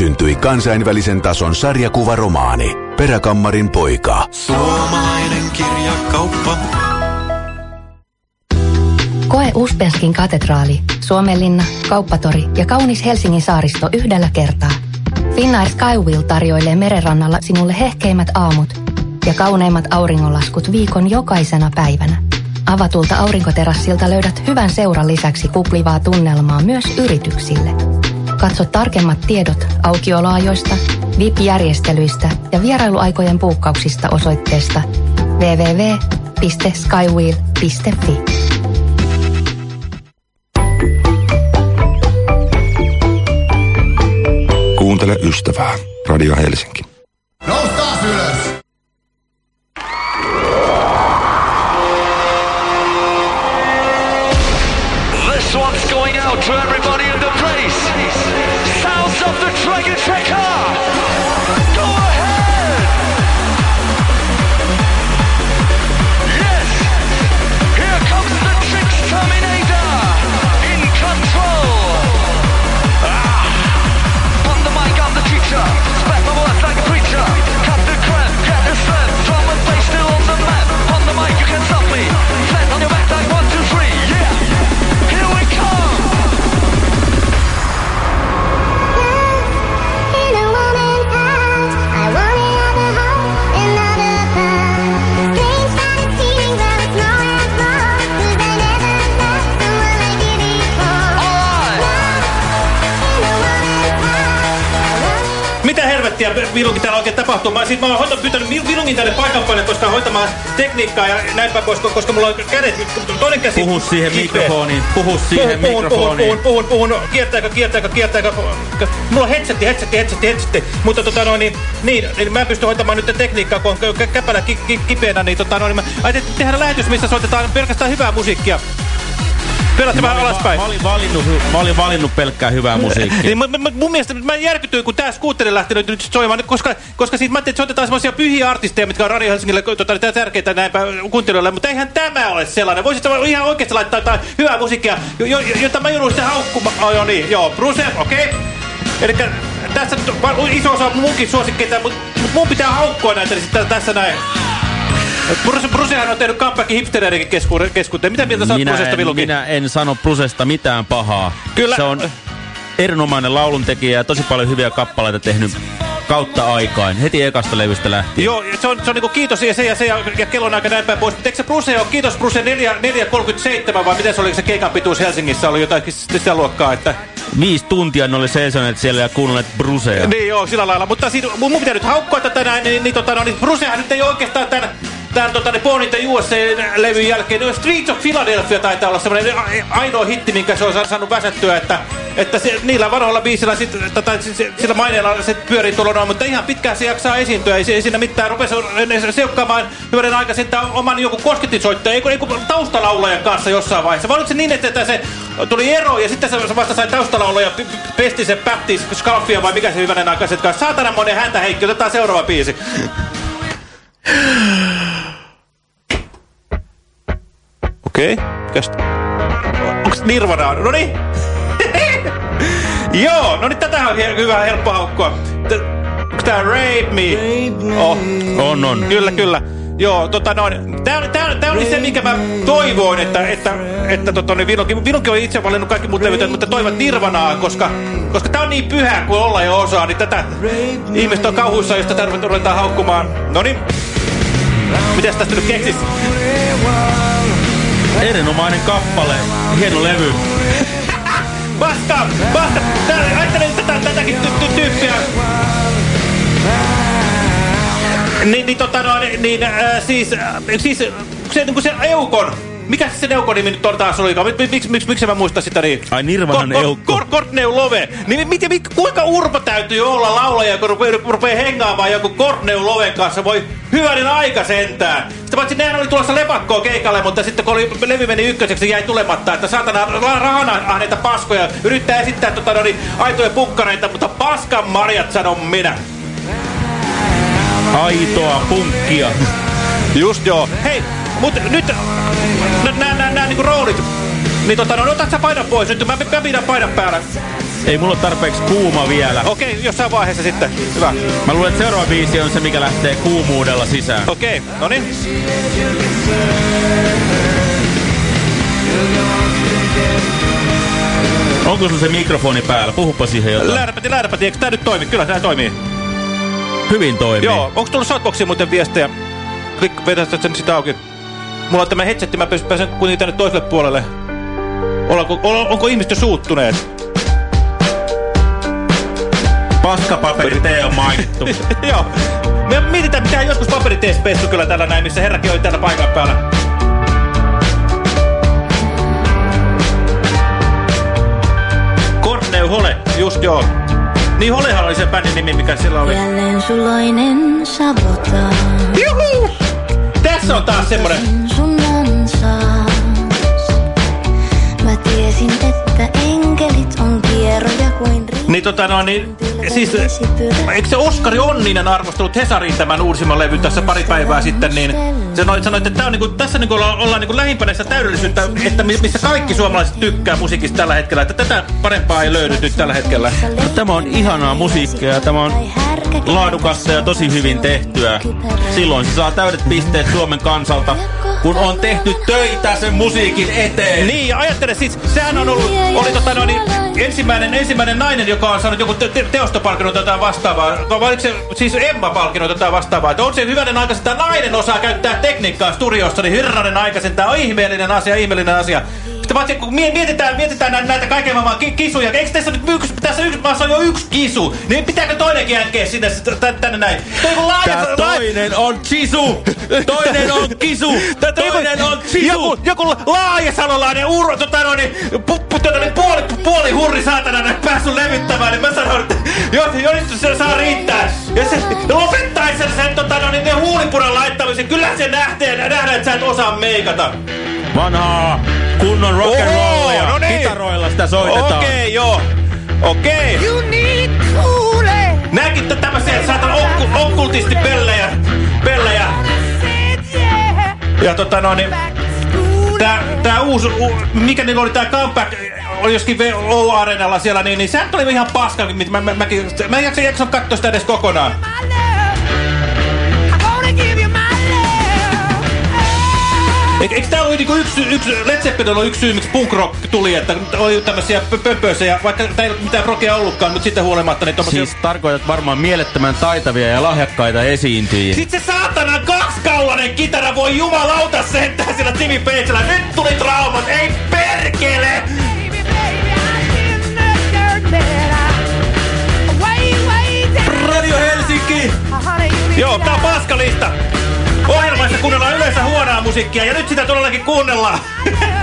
syntyi kansainvälisen tason sarjakuvaromaani Peräkammarin poika. Suomalainen kirjakauppa. Koe Uspenskin katedraali, Suomenlinna, Kauppatori ja kaunis Helsingin saaristo yhdellä kertaa. Finnair Skywheel tarjoilee merenrannalla sinulle hehkeimmät aamut ja kauneimmat auringonlaskut viikon jokaisena päivänä. Avatulta aurinkoterassilta löydät hyvän seuran lisäksi kuplivaa tunnelmaa myös yrityksille. Katso tarkemmat tiedot aukioloajoista, VIP-järjestelyistä ja vierailuaikojen buukkauksista osoitteesta www.skywheel.fi. Kuuntele ystävää. Radio Helsinki. Mitä helvettiä Vilunkin täällä oikein tapahtuu? Mä, siis mä oon pyytänyt Vil- Vilungin tänne paikan päälle, koska hoitamaan tekniikkaa ja näin päin pois, koska, mulla on kädet, toinen käsi... Puhu siihen kipeä. mikrofoniin, puhu siihen puhun, puhun, puhun, mikrofoniin. puhun, puhun, puhun, kiertääkö, kiertääkö, kiertääkö. Mulla on headsetti, headsetti, headsetti, headsetti. Mutta tota noin, niin, niin, niin mä en pysty hoitamaan nyt tekniikkaa, kun on kä- käpälä ki, ki, kipeänä, niin tota noin, niin mä ajattelin tehdään lähetys, missä soitetaan pelkästään hyvää musiikkia. Pyörätte Mä vähän alaspäin. mä, olin valinnut, mä olin valinnut pelkkää hyvää musiikkia. Niin, mä, mä, mun mielestä mä järkytyin, kun tää skuutteri lähti nyt, nyt soimaan, koska, koska siitä mä ajattelin, että soitetaan semmoisia pyhiä artisteja, mitkä on Radio Helsingille tota, tärkeitä näinpä kuuntelijoille, mutta eihän tämä ole sellainen. Voisit ihan oikeasti laittaa jotain hyvää musiikkia, jo, jo, jota mä joudun sitten haukkumaan. Oh, joo niin, joo, Bruce, okei. Okay. Eli tässä va- iso osa munkin suosikkeita, mutta mut mun pitää haukkua näitä, niin tässä näin. Bruce, Brucehan on tehnyt comebackin hipstereidenkin keskuuteen. keskuuteen. Mitä mieltä sä oot en, Vilukin? minä en sano Brusesta mitään pahaa. Kyllä. Se on erinomainen lauluntekijä ja tosi paljon hyviä kappaleita tehnyt kautta aikaan. Heti ekasta levystä lähtien. Joo, se on, se on niinku kiitos ja se ja se ja, ja kellon aika näin päin pois. Mutta eikö se Bruce ole kiitos Bruce 4, 4.37 vai miten se oli se keikan pituus Helsingissä? Oli jotakin sitä luokkaa, että... Viisi tuntia ne oli seisoneet siellä ja kuunnelleet Brusea. Niin joo, sillä lailla. Mutta siinä, mun, mun pitää nyt haukkua tätä näin, niin, niin, tota, no, niin Brucehan nyt ei oikeastaan tämän... Tämän tota, ne Born in the USA-levyn jälkeen, no Streets of Philadelphia taitaa olla semmoinen ainoa hitti, minkä se on saanut väsättyä, että, että se, niillä vanhoilla biisillä, sit, tota, se, sillä maineella se pyörii tuolla mutta ihan pitkään se jaksaa esiintyä, ei, ei siinä mitään, rupesi seukkaamaan hyvänen aika sitten oman joku kosketinsoittaja, ei, ei kun taustalaulajan kanssa jossain vaiheessa, vai oliko se niin, että se tuli ero ja sitten se vasta sai taustalaulaja pesti se pätti skalfia vai mikä se hyvänen aika sitten kanssa, saatana monen häntä heikki, otetaan seuraava biisi. Okei, okay. Onks Nirvana? No niin. Joo, no niin tätä on hyvä helppo haukkua. Onks tää Rape Me? Oh. On, on. Kyllä, kyllä. Joo, tota noin. Tää, tää, tää oli se, minkä mä toivoin, että, että, että tota, niin Vilunkin, Vilunkin on itse valinnut kaikki muut levyt, mutta toivat Nirvanaa, koska, koska tää on niin pyhä kuin olla jo osaa, niin tätä ihmiset on kauhuissa, jos tätä ruvetaan haukkumaan. No niin. Mitäs tästä nyt keksis? Erinomainen kappale. Hieno levy. Basta! Basta! Tää, ajattelin tätä, tätäkin ty ty tyyppiä. Niin, niin tota no, niin äh, siis, äh, siis se, niin kuin se Eukon. Mikä se sen Eukon nimi nyt on taas olikaan? Miksi miksi miksi miksi mä muistan sitä niin? Ai Nirvanan Eukko. Kor- Kortneu Love. Niin mit, mit, kuinka urpo täytyy olla laulaja, kun rupeaa, rupeaa hengaamaan joku Kortneu Loven kanssa? Voi hyvänen aika sentään. Sitten paitsi nehän oli tulossa lepakkoa keikalle, mutta sitten kun oli, levy meni ykköseksi, jäi tulematta, että saatana ra- rahana ahneita paskoja. Yrittää esittää tota, no, niin, aitoja punkkareita, mutta paskan marjat sanon minä. Aitoa punkkia. Just joo. Hei, mut nyt nää niinku roolit. Niin tota, no otat sä paidan pois nyt, mä, mä pidän paidan päällä. Ei mulla ole tarpeeksi kuuma vielä. Okei, okay, jossain vaiheessa sitten. Hyvä. Mä luulen, että seuraava biisi on se, mikä lähtee kuumuudella sisään. Okei, okay, no niin. Onko sulla se mikrofoni päällä? Puhupa siihen jotain. Lähdäpäti, lähdäpäti, eikö tää nyt toimi? Kyllä tää toimii. Hyvin toimii. Joo, onko tullut Shoutboxiin muuten viestejä? Klik, vetästä sen sitä auki. Mulla on tämä headsetti, mä pääsen, pääsen kuitenkin tänne toiselle puolelle. Onko, onko ihmiset jo suuttuneet? Paskapaperi tee on mainittu. Joo. Me mietitään, mitä joskus paperiteessä pessu kyllä täällä näin, missä herrakin oli täällä paikan päällä. Korneu Hole, just joo. Niin Holehan oli se bändin nimi, mikä sillä oli. Jälleen suloinen savotaan. Juhu! Tässä on taas semmonen. Sun ansaas. Mä tiesin, että enkelit on kierroja kuin Niin tota no, niin, siis, eikö se Oskari Onninen arvostellut Hesarin tämän uusimman levyn tässä pari päivää sitten, niin se sanoi, sanoi että tää on niinku, tässä niinku olla, ollaan niinku lähimpänä sitä täydellisyyttä, että mi- missä kaikki suomalaiset tykkää musiikista tällä hetkellä, että tätä parempaa ei löydy nyt tällä hetkellä. No, tämä on ihanaa musiikkia ja tämä on laadukasta ja tosi hyvin tehtyä. Silloin se saa täydet pisteet Suomen kansalta, kun on tehty töitä sen musiikin eteen. Niin, ja ajattele siis, sehän on ollut, oli tota no, niin, ensimmäinen, ensimmäinen nainen, joka on saanut joku te te teostopalkinnon tai jotain vastaavaa. Vai oliko se siis Emma-palkinnon tai jotain vastaavaa? Että on se hyvänen aika, että nainen osaa käyttää tekniikkaa studiossa, niin hirranen aika, tämä on ihmeellinen asia, ihmeellinen asia. Sitten vaan, kun mietitään, mietitään näitä, näitä kaiken maailman ki kisuja, eikö tässä nyt yksi, tässä yksi, maassa on jo yksi kisu, niin pitääkö toinenkin jänkeä sinne tänne näin? Tää toinen on chisu! Toinen on kisu! Toinen on chisu! Joku, joku laajasalolainen uro, tota no niin, pu, pu, tota, niin puoli, puoli hurri saatana näin päässyt levittämään, niin mä sanon, että jo, jo nyt se saa riittää. Ja se lopettaisi sen, sen tota no niin, ne huulipunan laittamisen, kyllä se nähtee, nähdään, että sä et osaa meikata. Vanhaa kunnon rock'n'rollia. No niin. Kitaroilla sitä soitetaan. Okei, okay, joo. Okei. Okay. You need cooling. Näkitte tämmöisiä saatan okku, okkultisti pellejä. Pellejä. Ja tota no niin. Tää, tää uusi, u, mikä niin oli tää comeback, oli joskin O-areenalla siellä, niin, niin sehän oli ihan paska, mä, mä, mäkin, mä en jaksa, jaksa katsoa sitä edes kokonaan. Eikö, eikö tää oli niinku yksi, yksi, Led Zeppelin oli yksi syy, miksi punk rock tuli, että oli tämmöisiä pöpösejä, vaikka tää ei mitään rockia ollutkaan, mutta sitten huolimatta niin tommosia... Siis tarkoitat varmaan mielettömän taitavia ja lahjakkaita esiintyjiä. Sitten se saatana kaksikaulainen kitara voi jumalauta sentään sillä Jimmy Pagella. Nyt tuli traumat, ei perkele! Radio Helsinki! Joo, tää on paskalista. Ohjelmassa kuunnellaan yleensä huonoa musiikkia ja nyt sitä todellakin kuunnellaan.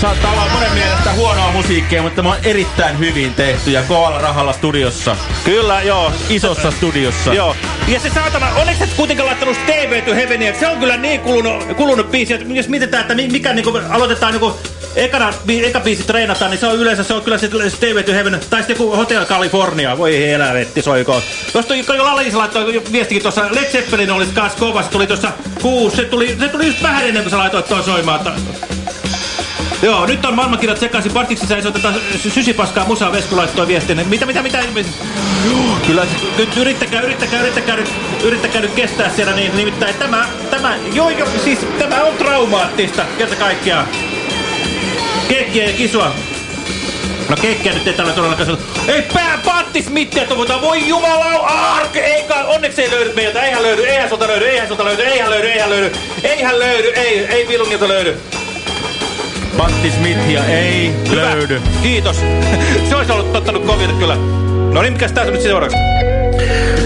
Saattaa olla monen mielestä huonoa musiikkia, mutta tämä on erittäin hyvin tehty ja kovalla rahalla studiossa. Kyllä, joo. Isossa studiossa. Joo. Ja se saatana, onneksi et kuitenkaan laittanut TV to Heavenia, se on kyllä niin kulunut, kulunut biisi, että jos mietitään, että mikä niinku aloitetaan niinku ekana, eka biisi treenataan, niin se on yleensä, se on kyllä se TV to Heaven, tai sitten joku Hotel California, voi helvetti soikoon. Tuosta Lalisa laittoi viestikin tuossa, Led Zeppelin olisi kans kova, se tuli tuossa kuusi, se tuli, se tuli just vähän ennen kuin sä laitoit tuon soimaan. Joo, nyt on maailmankirjat sekaisin. Partiksissa ei soiteta sysipaskaa musaa Vesku laittoi viestin. Mitä, mitä, mitä? Kyllä, nyt yrittäkää, yrittäkää, yrittäkää, nyt, yrittäkää nyt kestää siellä niin. Nimittäin tämä, tämä, joo, joo, siis tämä on traumaattista, kerta kaikkiaan. Kekkiä ja kisua. No kekkiä nyt ei tällä todellakaan sanota. Ei pää pattis mitään tuota. Voi jumala, arke, eikä, onneksi ei löydy meiltä. Eihän löydy, eihän sulta löydy, eihän sulta löydy, eihän löydy, eihän löydy. Eihän löydy, ei, ei Vilungilta löydy. Patti Smithia ei Hyvä. löydy. Kiitos. Se olisi ollut tottanut kovin kyllä. No niin, mikäs tässä nyt seuraavaksi?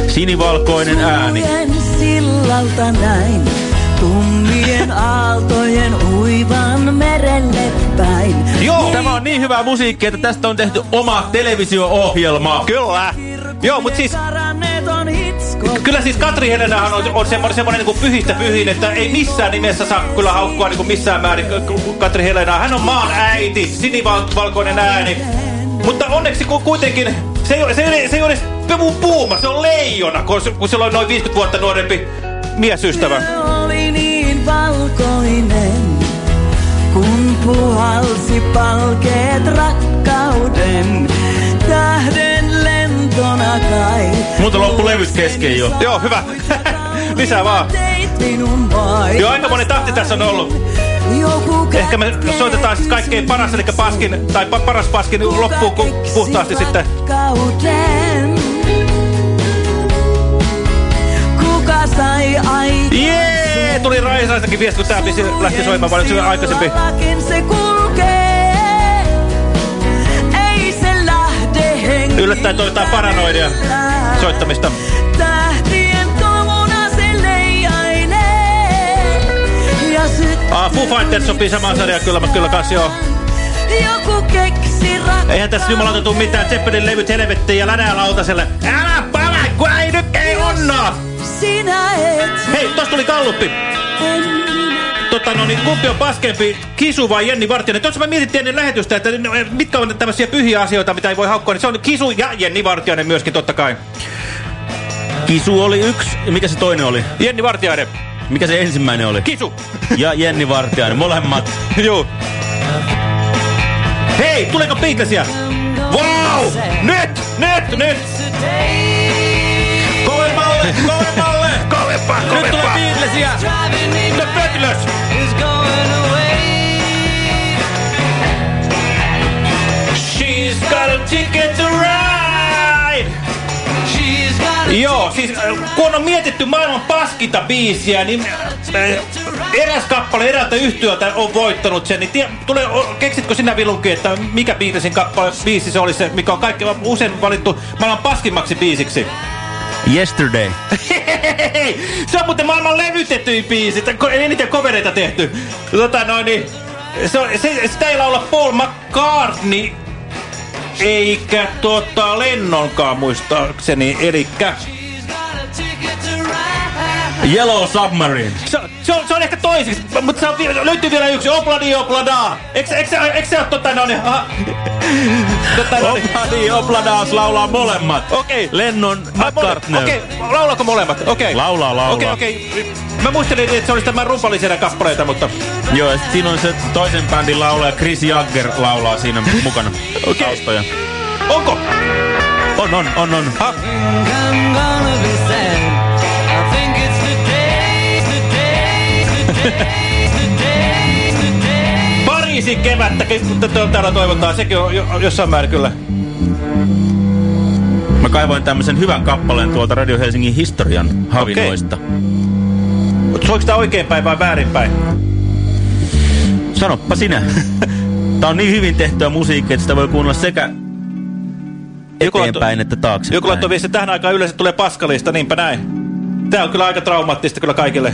Sinivalkoinen ääni. sillalta näin. Tummien aaltojen uivan merelle päin. Joo. Tämä on niin hyvää musiikkia, että tästä on tehty oma televisio-ohjelma. Kyllä. Joo, mutta siis... Hitsko. Kyllä siis Katri Helenahan on, on semmoinen, semmoinen niin pyhistä pyhin, että ei missään nimessä saa kyllä haukkua niin kuin missään määrin Katri Helenaa. Hän on maan äiti, sinivalkoinen ääni. Mutta onneksi ku- kuitenkin se ei ole, se ei ole, se ei ole pu- puuma, se on leijona, kun, se- kun sillä on noin 50 vuotta nuorempi miesystävä. oli niin valkoinen, kun puhalsi palkeet rakkauden. Tähden lentona kai. Multa loppu levyt kesken jo. Joo, hyvä. Lisää vaan. Joo, aika moni tahti tässä on ollut. Ehkä me soitetaan siis kaikkein paras, eli paskin, tai pa paras paskin loppuun ku puhtaasti sitten. Kuka sai aikaan? Jee! Tuli Raisaistakin viesti, kun tää lähti soimaan paljon aikaisempi. Se kulkee. Yllättäen toivotaan paranoidia soittamista. Ah, Foo Fighters sopii samaan sarjaan kyllä, mutta kyllä kans joo. joku keksi rakkauden. Eihän tässä jumalauta tuu mitään Zeppelin levyt helvettiin ja länää lautaselle. Älä pala, kun ei nyt ei onna! Sinä et Hei, tossa tuli kalluppi. Tota, no niin, kumpi on paskempi, Kisu vai Jenni Vartijainen? Tuossa mä mietittiin ennen lähetystä, että no, mitkä on tämmöisiä pyhiä asioita, mitä ei voi haukkoa, niin se on Kisu ja Jenni Vartijainen myöskin totta kai. Kisu oli yksi. Mikä se toinen oli? Jenni Vartijainen. Mikä se ensimmäinen oli? Kisu. Ja Jenni Vartiainen. Molemmat. Joo. Hei, tuleeko Beatlesia? Wow! Nyt! Nyt! Nyt! Kovemmalle! Kovemmalle! Kovempaa! Nyt tulee Beatlesia! The Beatles! She's got a ticket to ride! Joo, siis äh, kun on mietitty maailman paskinta biisiä, niin äh, eräs kappale eräältä yhtiöltä on voittanut sen. Niin tie, tule, keksitkö sinä Vilunki, että mikä Beatlesin kappale, biisi se oli se, mikä on kaikki usein valittu maailman paskimmaksi biisiksi? Yesterday. se on muuten maailman levytetyin biisi, eniten kovereita tehty. Tota noin, niin, se, se, sitä ei laula Paul McCartney, eikä tota Lennonkaan muistaakseni, elikkä... Yellow Submarine. Se, se, on, se on ehkä toiseksi, mutta se on, löytyy vielä yksi, Opladi Oplada. Eikö, eikö, se- eikö se ole tota noin, aha. tota noin. Opladi Opladaas laulaa molemmat. Okei. Lennon Ai, mole- McCartney. Okei, laulaako molemmat? Okei. Laulaa, laulaa. Okei, okei. Mä muistelin, että se olisi tämän rumpallisena kappaleita, mutta... Joo, ja sit siinä on se toisen bändin laulaja Chris Jagger laulaa siinä mukana. Okei. Taustoja. Onko? On, on, on, on. Ha? Pariisin kevättä täällä toivotaan, sekin on jo, jossain määrin kyllä. Mä kaivoin tämmöisen hyvän kappaleen tuolta Radio Helsingin historian havinoista. Soiko tää oikeinpäin vai väärinpäin? Sanoppa sinä. Tää on niin hyvin tehtyä musiikkia, että sitä voi kuunnella sekä eteenpäin että taaksepäin. Joku laittoi viesti, tähän aikaan yleensä tulee paskalista, niinpä näin. Tää on kyllä aika traumaattista kyllä kaikille.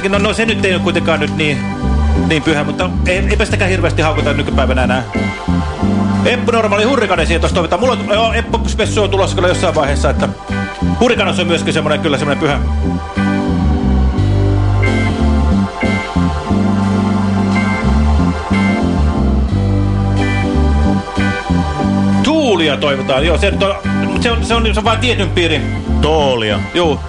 Helsinki, no, no se nyt ei ole kuitenkaan nyt niin, niin pyhä, mutta ei, eipä sitäkään hirveästi haukuta nykypäivänä enää. Eppu normaali hurrikanesia tuossa toivotaan. Mulla on, joo, Eppu Spessu on tulossa kyllä jossain vaiheessa, että hurrikanos on myöskin semmoinen, kyllä semmoinen pyhä. Tuulia toivotaan, joo, se, mutta se on, se on, se on vain tietyn piirin. Toolia. Joo.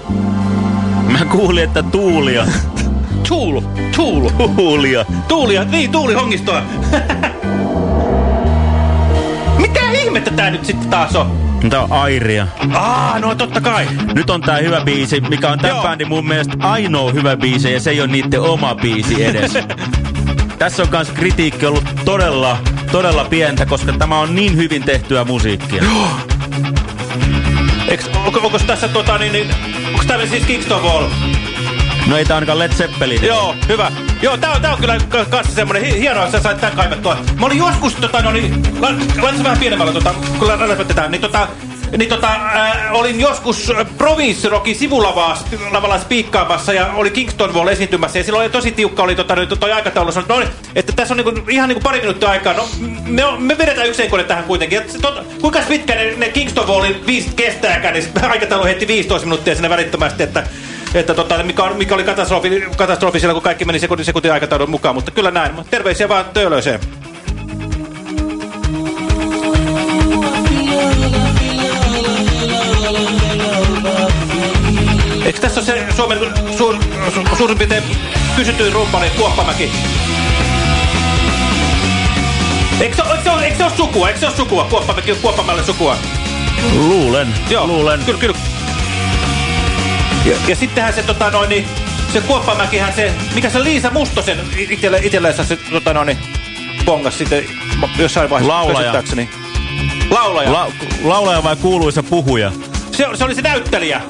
Mä kuulin, että tuulia. Tuulu, tuulu. Tuulia. Tuulia, niin tuuli hongistoa. Mitä ihmettä tää nyt sitten taas on? Tää on Airia. Aa, no totta kai. Nyt on tää hyvä biisi, mikä on tämän Joo. bändin mun mielestä ainoa hyvä biisi, ja se ei ole niiden oma biisi edes. Tässä on kans kritiikki ollut todella, todella pientä, koska tämä on niin hyvin tehtyä musiikkia. Eiks, onko, onko tässä tota niin, niin onko tää siis Kingston Wall? No ei tää ainakaan Led Zeppelin. Joo, hyvä. Joo, tää on, tää on kyllä ka- kanssa semmonen hi hienoa, että sä sait tän kaivettua. Mä olin joskus, tota, no niin, la- laita se vähän pienemmällä, tota, kun lä- läpätetään, niin tota, niin tota, äh, olin joskus äh, Province Rockin sivulavaa sp- lavalla spiikkaamassa ja oli Kingston Wall esiintymässä ja silloin oli tosi tiukka oli tota, toi aikataulu, sanoin, että, no, niin, että tässä on niinku, ihan niinku pari minuuttia aikaa, no me, me vedetään yksi kone tähän kuitenkin. Et, se tot, kuinka pitkä ne, ne Kingston Wallin viisit kestääkään, niin aikataulu heitti 15 minuuttia sinne välittömästi, että että tota, mikä, on, mikä oli katastrofi, katastrofi siellä, kun kaikki meni sekunti sekunti aikataudun mukaan. Mutta kyllä näin. Terveisiä vaan töölöiseen. Eikö tässä ole se Suomen suur, su, suurin piirtein kysytyin rumpali Kuoppamäki? Eikö se, eikö, se ole, eikö se ole sukua? Eikö se ole sukua? Kuoppamäki on Kuoppamälle sukua. Luulen. Joo, luulen. Kyllä, kyllä. Ja, ja sittenhän se, tota noin, niin, se Kuoppamäkihän se, mikä se Liisa Mustosen itelle, itsellensä se, tota noin, niin, pongas sitten jossain vaiheessa. Laulaja. Laulaja. La laulaja vai kuuluisa puhuja? se, se oli se näyttelijä.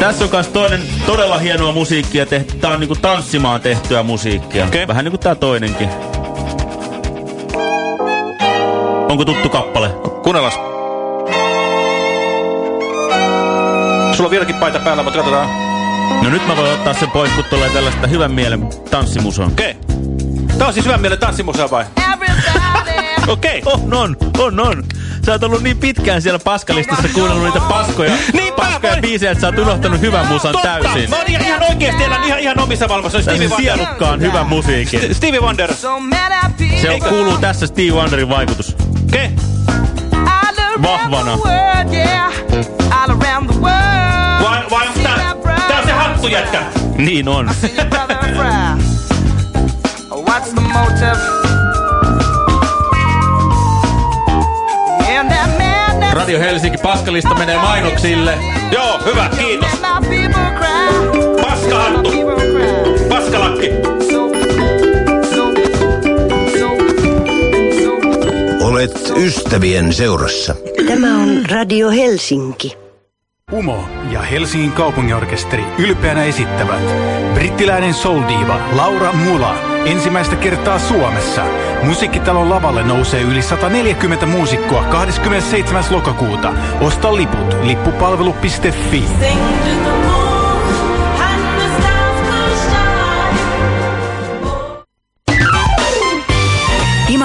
Tässä on myös toinen todella hienoa musiikkia tehty. Tää on niinku tanssimaan tehtyä musiikkia. Okei. Vähän niinku tää toinenkin. Onko tuttu kappale? Kuunnellas. Sulla on vieläkin paita päällä, mutta katsotaan. No nyt mä voin ottaa sen pois, kun tulee tällaista hyvän mielen tanssimusoa. Okei. Tää on siis hyvän mielen tanssimusa vai? Okei. On, on, on, on. Sä oot ollut niin pitkään siellä paskalistassa kuunnellut niitä paskoja, Niin, paskoja mä- biisejä, että sä oot unohtanut hyvän musan Totta! täysin. Mä oon ihan, ihan oikeesti elän ihan, ihan omissa. On Stevie Wonder. sielukkaan hyvän musiikin. Stevie Wonder. Se on, kuuluu tässä Steve Wonderin vaikutus. Okei. Vahvana. Vai, vai onko tää, tää on se hattujätkä? Niin on. What's the motive? Radio Helsinki paskalista menee mainoksille. Joo, hyvä, kiitos. Paskahattu. Paskalakki. Olet ystävien seurassa. Tämä on Radio Helsinki. Umo ja Helsingin kaupunginorkesteri ylpeänä esittävät brittiläinen soul-diiva Laura Mula ensimmäistä kertaa Suomessa. Musiikkitalon lavalle nousee yli 140 muusikkoa 27. lokakuuta. Osta liput lippupalvelu.fi.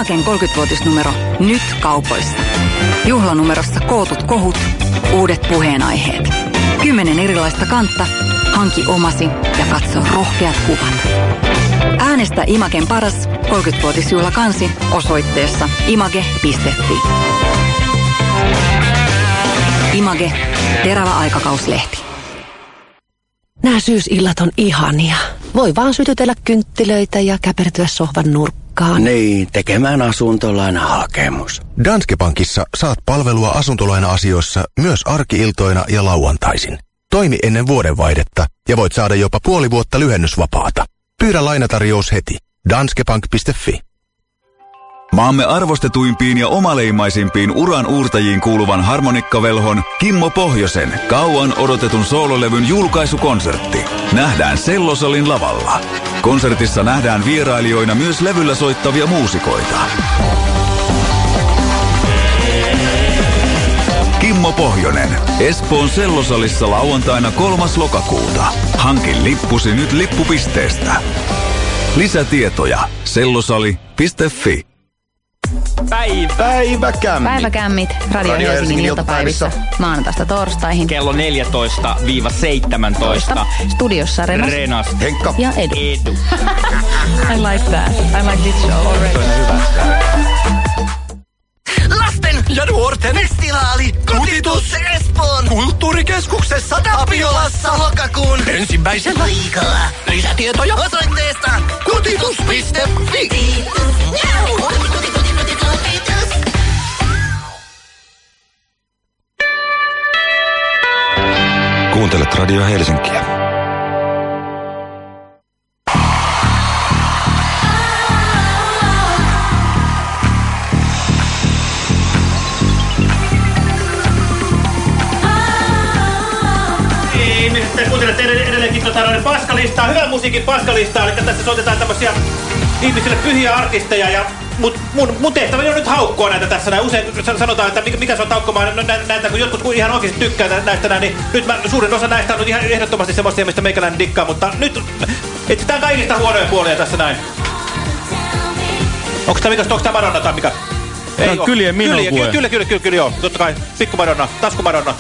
Imagen 30-vuotisnumero nyt kaupoissa. Juhlanumerossa kootut kohut, uudet puheenaiheet. Kymmenen erilaista kantta, hanki omasi ja katso rohkeat kuvat. Äänestä Imagen paras 30-vuotisjuhlakansi osoitteessa image.fi. Image. Terävä aikakauslehti. Nämä syysillat on ihania. Voi vaan sytytellä kynttilöitä ja käpertyä sohvan nurkkaan. Niin, tekemään asuntolainahakemus. Danske Bankissa saat palvelua asuntolaina-asioissa myös arkiiltoina ja lauantaisin. Toimi ennen vuodenvaihdetta ja voit saada jopa puoli vuotta lyhennysvapaata. Pyydä lainatarjous heti. Danskebank.fi Maamme arvostetuimpiin ja omaleimmaisimpiin uran uurtajiin kuuluvan harmonikkavelhon Kimmo Pohjosen kauan odotetun soololevyn julkaisukonsertti. Nähdään Sellosalin lavalla. Konsertissa nähdään vierailijoina myös levyllä soittavia muusikoita. Kimmo Pohjonen. Espoon Sellosalissa lauantaina 3. lokakuuta. Hankin lippusi nyt lippupisteestä. Lisätietoja sellosali.fi. Päivä. Päiväkämmi. Päiväkämmit Radio, Radio Helsingin, Helsingin iltapäivissä. Maanantaista torstaihin. Kello 14-17. Studiossa Renas. Renas. Henkka. Ja Edu. Edu. I like that. I like this show already. Lasten ja nuorten festivaali Kutitus Espoon kulttuurikeskuksessa Tapiolassa lokakuun ensimmäisellä viikolla. Lisätietoja osoitteesta kutitus.fi. Kuuntelet Radio Helsinkiä. Ihmiset, te kuuntelette ed- edelleenkin tota, paskalistaa, hyvän musiikin paskalistaa, eli tässä soitetaan tämmöisiä ihmisille pyhiä artisteja, ja mut, mun, mun tehtäväni on nyt haukkua näitä tässä näin. Usein san- sanotaan, että mikä, mikä se on haukkomaan no, nä, näitä, kun jotkut kun ihan oikeasti tykkää nä- näistä näin, niin nyt mä, suurin osa näistä on nyt ihan ehdottomasti semmoisia, mistä meikäläinen dikkaa, mutta nyt etsitään kaikista huonoja puolia tässä näin. Onko tämä, onko tämä Madonna tai mikä? Oo. Kylien Minokue. Kylien, kyllä, kyllä, kyllä, kyllä, kyllä, joo. Totta kai. Pikku Madonna, tasku Madonna.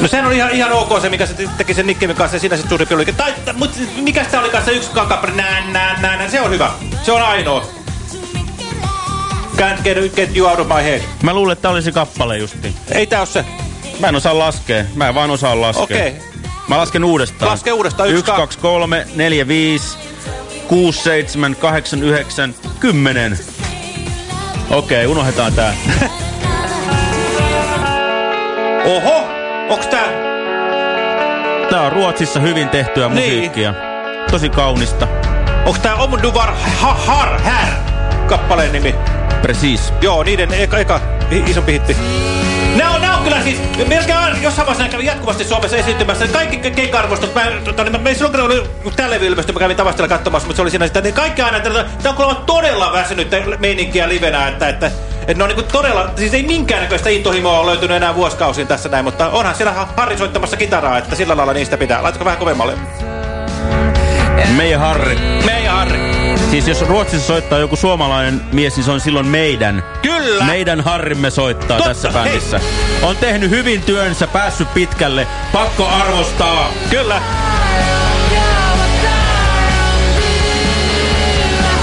No sehän on ihan, ihan ok se, mikä se te- teki sen Nikkemin kanssa ja siinä sitten suuri pilu. Tai, mutta mikä sitä oli kanssa yksi kappale, nää, nää, nää, nää, se on hyvä. Se on ainoa. Can't get, get you out of my head. Mä luulen, että tää olisi kappale justi. Ei tää oo se. Mä en osaa laskea. Mä en vaan osaa laskea. Okei. Mä lasken uudestaan. Laske uudestaan. Yksi, 1, 2, 3, 4, 5, 6, 7, 8, 9, 10. Okei, unohdetaan tää. Oho! Onks tää... Tää on Ruotsissa hyvin tehtyä Niin. musiikkia. Tosi kaunista. Onks tää Omduvar ha, Har Här kappaleen nimi? Precis. Joo, niiden eka, eka isompi hitti. Nää on, nää on kyllä siis, melkein jossain vaiheessa nää kävi jatkuvasti Suomessa esiintymässä. Kaikki ke- keikka-arvostot, mä, tota, niin mä, mä silloin kun oli tää levy ilmestyi, mä kävin Tavastella katsomassa, mutta se oli siinä sitä, niin kaikki aina, että tää on kuulemma todella väsynyt meininkiä livenä, että, että, että ne on niinku todella, siis ei minkäännäköistä intohimoa ole löytynyt enää vuosikausiin tässä näin, mutta onhan siellä Ha- Harri soittamassa kitaraa, että sillä lailla niistä pitää. Laitatko vähän kovemmalle? Meidän Harri. Meidän Harri. Siis jos Ruotsissa soittaa joku suomalainen mies, niin se on silloin meidän. Kyllä. Meidän Harrimme soittaa Totta, tässä bändissä. On tehnyt hyvin työnsä, päässyt pitkälle. Pakko arvostaa. Kyllä.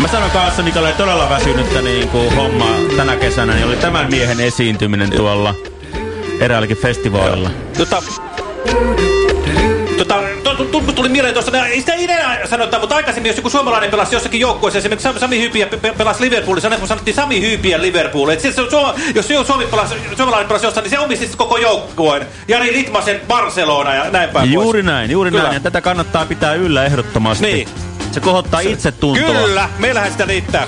Mä sanon kanssa, mikä oli todella väsynyttä niin kuin homma tänä kesänä, niin oli tämän miehen esiintyminen tuolla eräälläkin festivaalilla. Tota, tota, to- to- to- tuli mieleen tuosta, nää- ei sitä enää sanota, mutta aikaisemmin jos joku suomalainen pelasi jossakin joukkueessa, esimerkiksi Sam- Sami Hyypiä pe- pe- pelasi Liverpoolissa, kun sanottiin Sami Hyypiä Liverpool. Et siis jos Suomi pelasi, suomalainen pelasi jossain, niin se omisti koko joukkueen. Jari Litmasen Barcelona ja näin päin Juuri pois. näin, juuri Kyllä. näin. Ja tätä kannattaa pitää yllä ehdottomasti. Niin. Se kohottaa itsetuntoa. Kyllä, meillähän sitä riittää.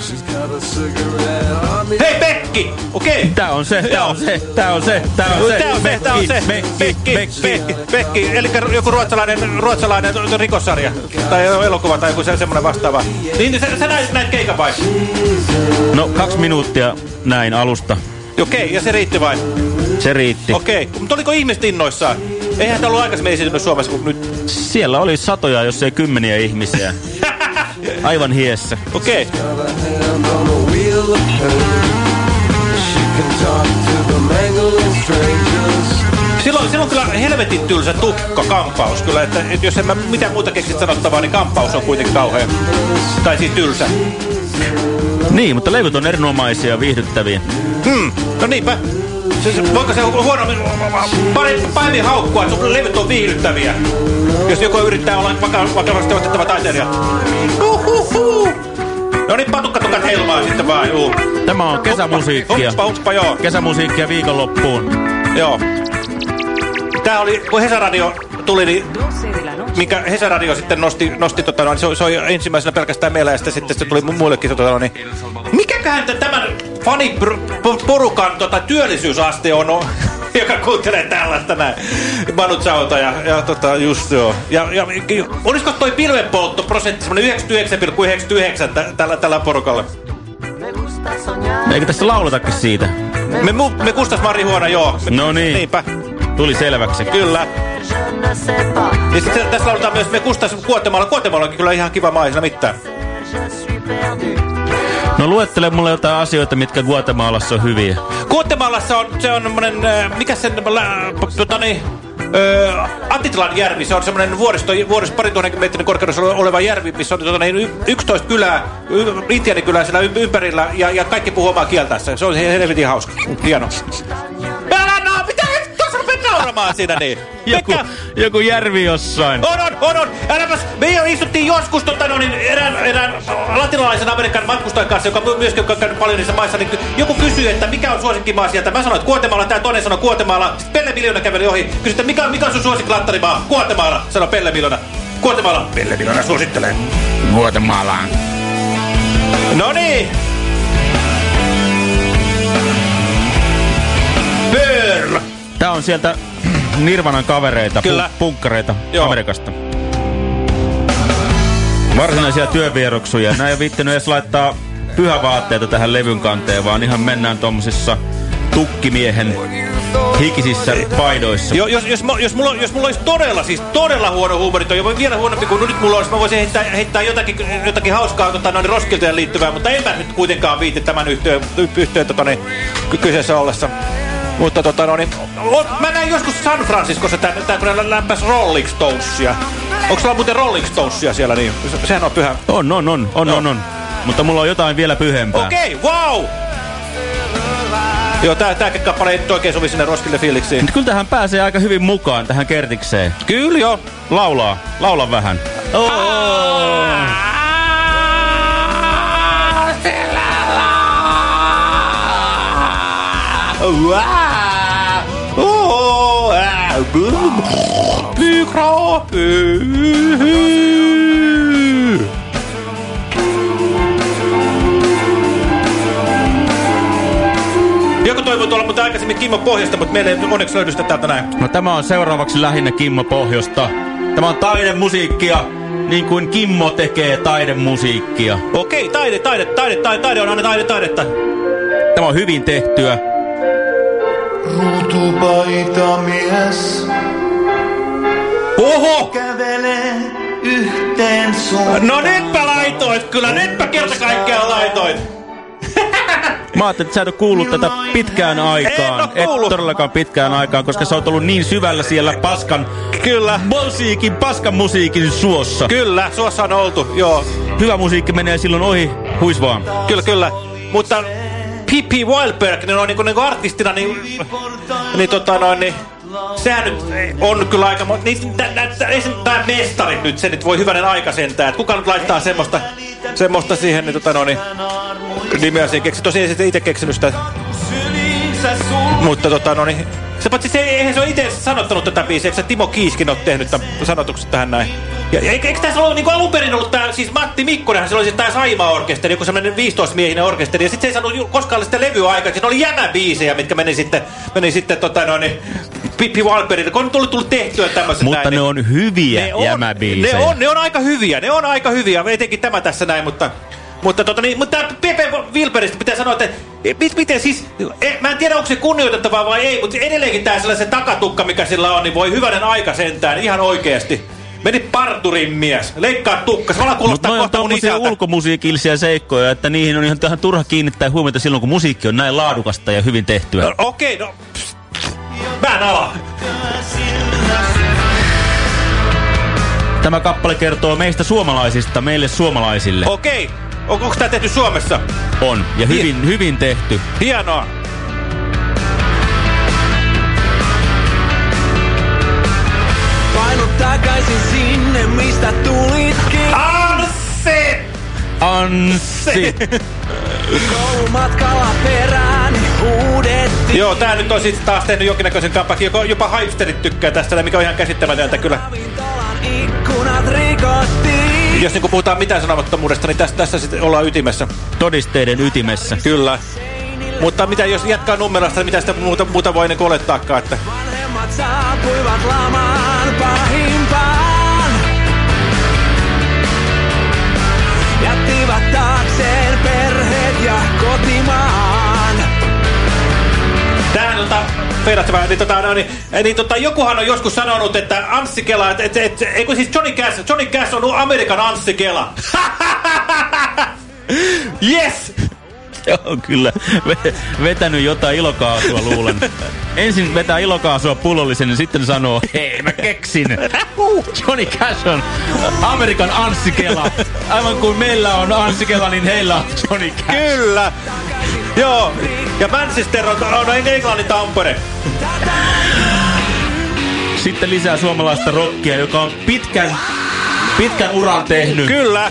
Hei Pekki! Okei. Tää on se, tää on se, tää on se, tää on se. Tää on se, tää on se. Pekki. Pekki, Pekki. Eli joku ruotsalainen, ruotsalainen rikossarja. Tai elokuva tai joku se, semmoinen vastaava. Niin sä, sä näit, näit keikan vai? No, kaksi minuuttia näin alusta. Okei, ja se riitti vai? Se riitti. Okei, mutta oliko ihmiset innoissaan? Eihän tämä ollut aikaisemmin esiintynyt Suomessa kuin nyt. Siellä oli satoja, jos ei kymmeniä ihmisiä. Aivan hiessä. Okei. Silloin, silloin kyllä helvetin tylsä tukka kampaus kyllä, että, että jos en mä mitään muuta keksit sanottavaa, niin kampaus on kuitenkin kauhean. Tai siis tylsä. Niin, mutta levyt on erinomaisia ja viihdyttäviä. Hmm, no niinpä. Se, se, voiko se huono, paremmin haukkua, että sun levyt on viihdyttäviä. Jos joku yrittää olla vaka- vakavasti otettava taiteilija. Uhuhu. No niin, patukkatukat heilumaan sitten vaan, juu. Tämä on kesämusiikkia. Huppa, huppa, joo. Kesämusiikkia viikonloppuun. Joo. Tää oli, kun Hesaradio tuli, niin mikä Hesaradio sitten nosti, nosti tota, no, niin se soi ensimmäisenä pelkästään meillä ja sitten, sitten se tuli mu- muillekin. Tota, no, niin. Mikäköhän tämän faniporukan tota, työllisyysaste on, o- joka kuuntelee tällaista näin. Manu Chauta ja, ja tota, just joo. Ja, ja, olisiko toi pilvenpolttoprosentti semmoinen 99,99 tä- tällä, tällä porukalla? Eikö tässä lauletakin siitä? Me, mu- me kustas marihuona, joo. Me, No niin. Niinpä. Tuli selväksi. Kyllä. Ja sitten tässä lauletaan myös me kustas Kuotemalla. Kuotemalla on kyllä ihan kiva maa, ei mitään. No luettele mulle jotain asioita, mitkä Guatemalassa on hyviä. Kuotemalassa on, se on semmonen, äh, mikä sen, p- tota niin, Öö, Atitlan järvi, se on semmoinen vuoristo, vuoristo pari tuhannen metrin korkeudessa oleva järvi, missä on tota, niin, y- 11 kylää, y, intiaanikylää siellä ympärillä ja, ja kaikki puhuu omaa kieltänsä. Se on helvetin hauska. Hieno. Nauramaan siinä niin? Joku, joku järvi jossain. On, on, on, on. Äläpäs, me jo istuttiin joskus tota, no, niin, erään, erään latinalaisen Amerikan matkustajan kanssa, joka myöskin on käynyt paljon niissä maissa, niin joku kysyy, että mikä on suosikkimaa sieltä. Mä sanoin, että Guatemala, tämä toinen sanoi Guatemala. Sitten Pelle Miljoona käveli ohi. Kysyi, että mikä, mikä on sun suosikkilaattarimaa? Guatemala, sanoi Pelle Miljoona. Guatemala. Pelle Miljoona suosittelee. Guatemalaan. No niin. Pearl. Tää on sieltä Nirvanan kavereita, Kyllä. punk- punkkareita Joo. Amerikasta. Varsinaisia työvieroksuja. Nää ei ole viittinyt edes laittaa pyhävaatteita tähän levyn kanteen, vaan ihan mennään tommosissa tukkimiehen hikisissä paidoissa. Jo, jos, jos, jos, mulla, jos mulla olisi todella, siis todella huono huumori, toi jopa vielä huonompi kuin nyt mulla olisi, mä voisin heittää, heittää jotakin, jotakin hauskaa tota, noin roskilteen liittyvää, mutta en mä nyt kuitenkaan viiti tämän yhteen, tota, niin, ky- kyseessä ollessa. Mutta tota, no, niin, on, mä näin joskus San Franciscossa, tää, tää, kun ne lämpäs Rolling Stonesia. Onko sulla muuten Rolling Stonesia siellä? Niin? Se- Sehän on pyhä. On, on, on, on, Joo. on, on. Mutta mulla on jotain vielä pyhempää. Okei, okay, wow! Joo, tää, tää kappale ei nyt oikein sovi sinne Roskilde fiiliksiin. Mutta kyllä tähän pääsee aika hyvin mukaan, tähän kertikseen. Kyllä joo. Laulaa, laula vähän. Oh. Pykra. Joku toivoi tuolla mutta aikaisemmin Kimmo Pohjasta, mutta meillä ei onneksi löydy sitä täältä näin. No tämä on seuraavaksi lähinnä Kimmo Pohjosta. Tämä on taidemusiikkia, niin kuin Kimmo tekee taidemusiikkia. Okei, taide, taide, taide, taide, taide on aina taide, taidetta. Tämä on hyvin tehtyä. Ruutupaita mies Oho! kävelee yhteen suuntaan. No nytpä laitoit kyllä, nytpä kerta kaikkiaan laitoit. Mä ajattelin, että sä et ole kuullut tätä pitkään aikaan. En kuullut. Et todellakaan pitkään aikaan, koska sä oot ollut niin syvällä siellä paskan... Kyllä. Musiikin, paskan musiikin suossa. Kyllä, suossa on oltu, joo. Hyvä musiikki menee silloin ohi, huis vaan. Kyllä, kyllä. Mutta P.P. Wildberg, niin on niin niin artistina, niin, niin, tota noin, niin sehän nyt on kyllä aika... Niin, tä, tä, tä, ei se tää mestari nyt, se nyt voi hyvänen aika sentään. Kuka nyt laittaa semmoista, semmoista siihen, niin tota noin, niin, nimeä siihen keksi. Tosiaan ei itse keksinyt sitä. Mutta tota no niin, se paitsi se, eihän se ole itse sanottanut tätä biisiä, eikö Timo Kiiskin ole tehnyt tämän sanotukset tähän näin? Ja, eikö, eikö tässä ollut niinku alun perin ollut tää, siis Matti Mikkonenhan, se oli siis tää Saima-orkesteri, joku semmonen 15-miehinen orkesteri, ja sit se ei saanut koskaan sitä levyä aikaa, siinä oli jämäbiisejä, mitkä meni sitten, meni sitten tota noin, niin, Pippi Walperille, kun on tullut, tullut tehtyä tämmöiset Mutta näin, ne niin- on hyviä ne on, jämäbiisejä. ne on, ne on aika hyviä, ne on aika hyviä, etenkin tämä tässä näin, mutta... Mutta, tota, niin, mutta Pepe Wilperistä pitää sanoa, että e, mit, miten siis, e, mä en tiedä onko se kunnioitettavaa vai ei, mutta edelleenkin tää sellaisen takatukka, mikä sillä on, niin voi hyvänen aika sentään, ihan oikeasti. Meni parturin mies, leikkaa tukka, se vaan Mutta kuulostaa on kohta mun isältä. ulkomusiikillisia seikkoja, että niihin on ihan, ihan turha kiinnittää huomiota silloin, kun musiikki on näin laadukasta ja hyvin tehtyä. No, Okei, no, pst, mä en ala. Tämä kappale kertoo meistä suomalaisista, meille suomalaisille. Okei, on, onko tää tehty Suomessa? On, ja hyvin, hyvin tehty. Hienoa. Takaisin sinne, mistä tulitkin. Anssi! Anssi! Koulumatkalla perään huudettiin. Joo, tää nyt on sitten taas tehnyt jonkinnäköisen kampakin, jopa, jopa hypesterit tykkää tästä, mikä on ihan käsittämätöntä kyllä. Ikkunat rikottiin. Jos niin puhutaan mitään sanomattomuudesta, niin tässä, tässä sitten ollaan ytimessä. Todisteiden ytimessä. Kyllä. Mutta mitä jos jatkaa numerosta, niin mitä sitä muuta, muuta voi niin olettaakaan, että... Vanhemmat saapuivat lamaan pahimpaan. Feidattavaa, niin, tota, no, niin, niin tota, jokuhan on joskus sanonut, että Anssi Kela, että, että, että eikö siis Johnny Cash, Johnny Cash on Amerikan Anssi Kela. yes! Se on kyllä ve- vetänyt jotain ilokaasua, luulen. Ensin vetää ilokaasua pullollisen ja sitten sanoo, hei mä keksin. Johnny Cash on Amerikan Anssi Kela. Aivan kuin meillä on Anssi Kela, niin heillä on Johnny Cash. Kyllä! Joo, ja Manchester on, on Englannin Tampere. Sitten lisää suomalaista rockia, joka on pitkän, pitkän uran tehnyt. Kyllä.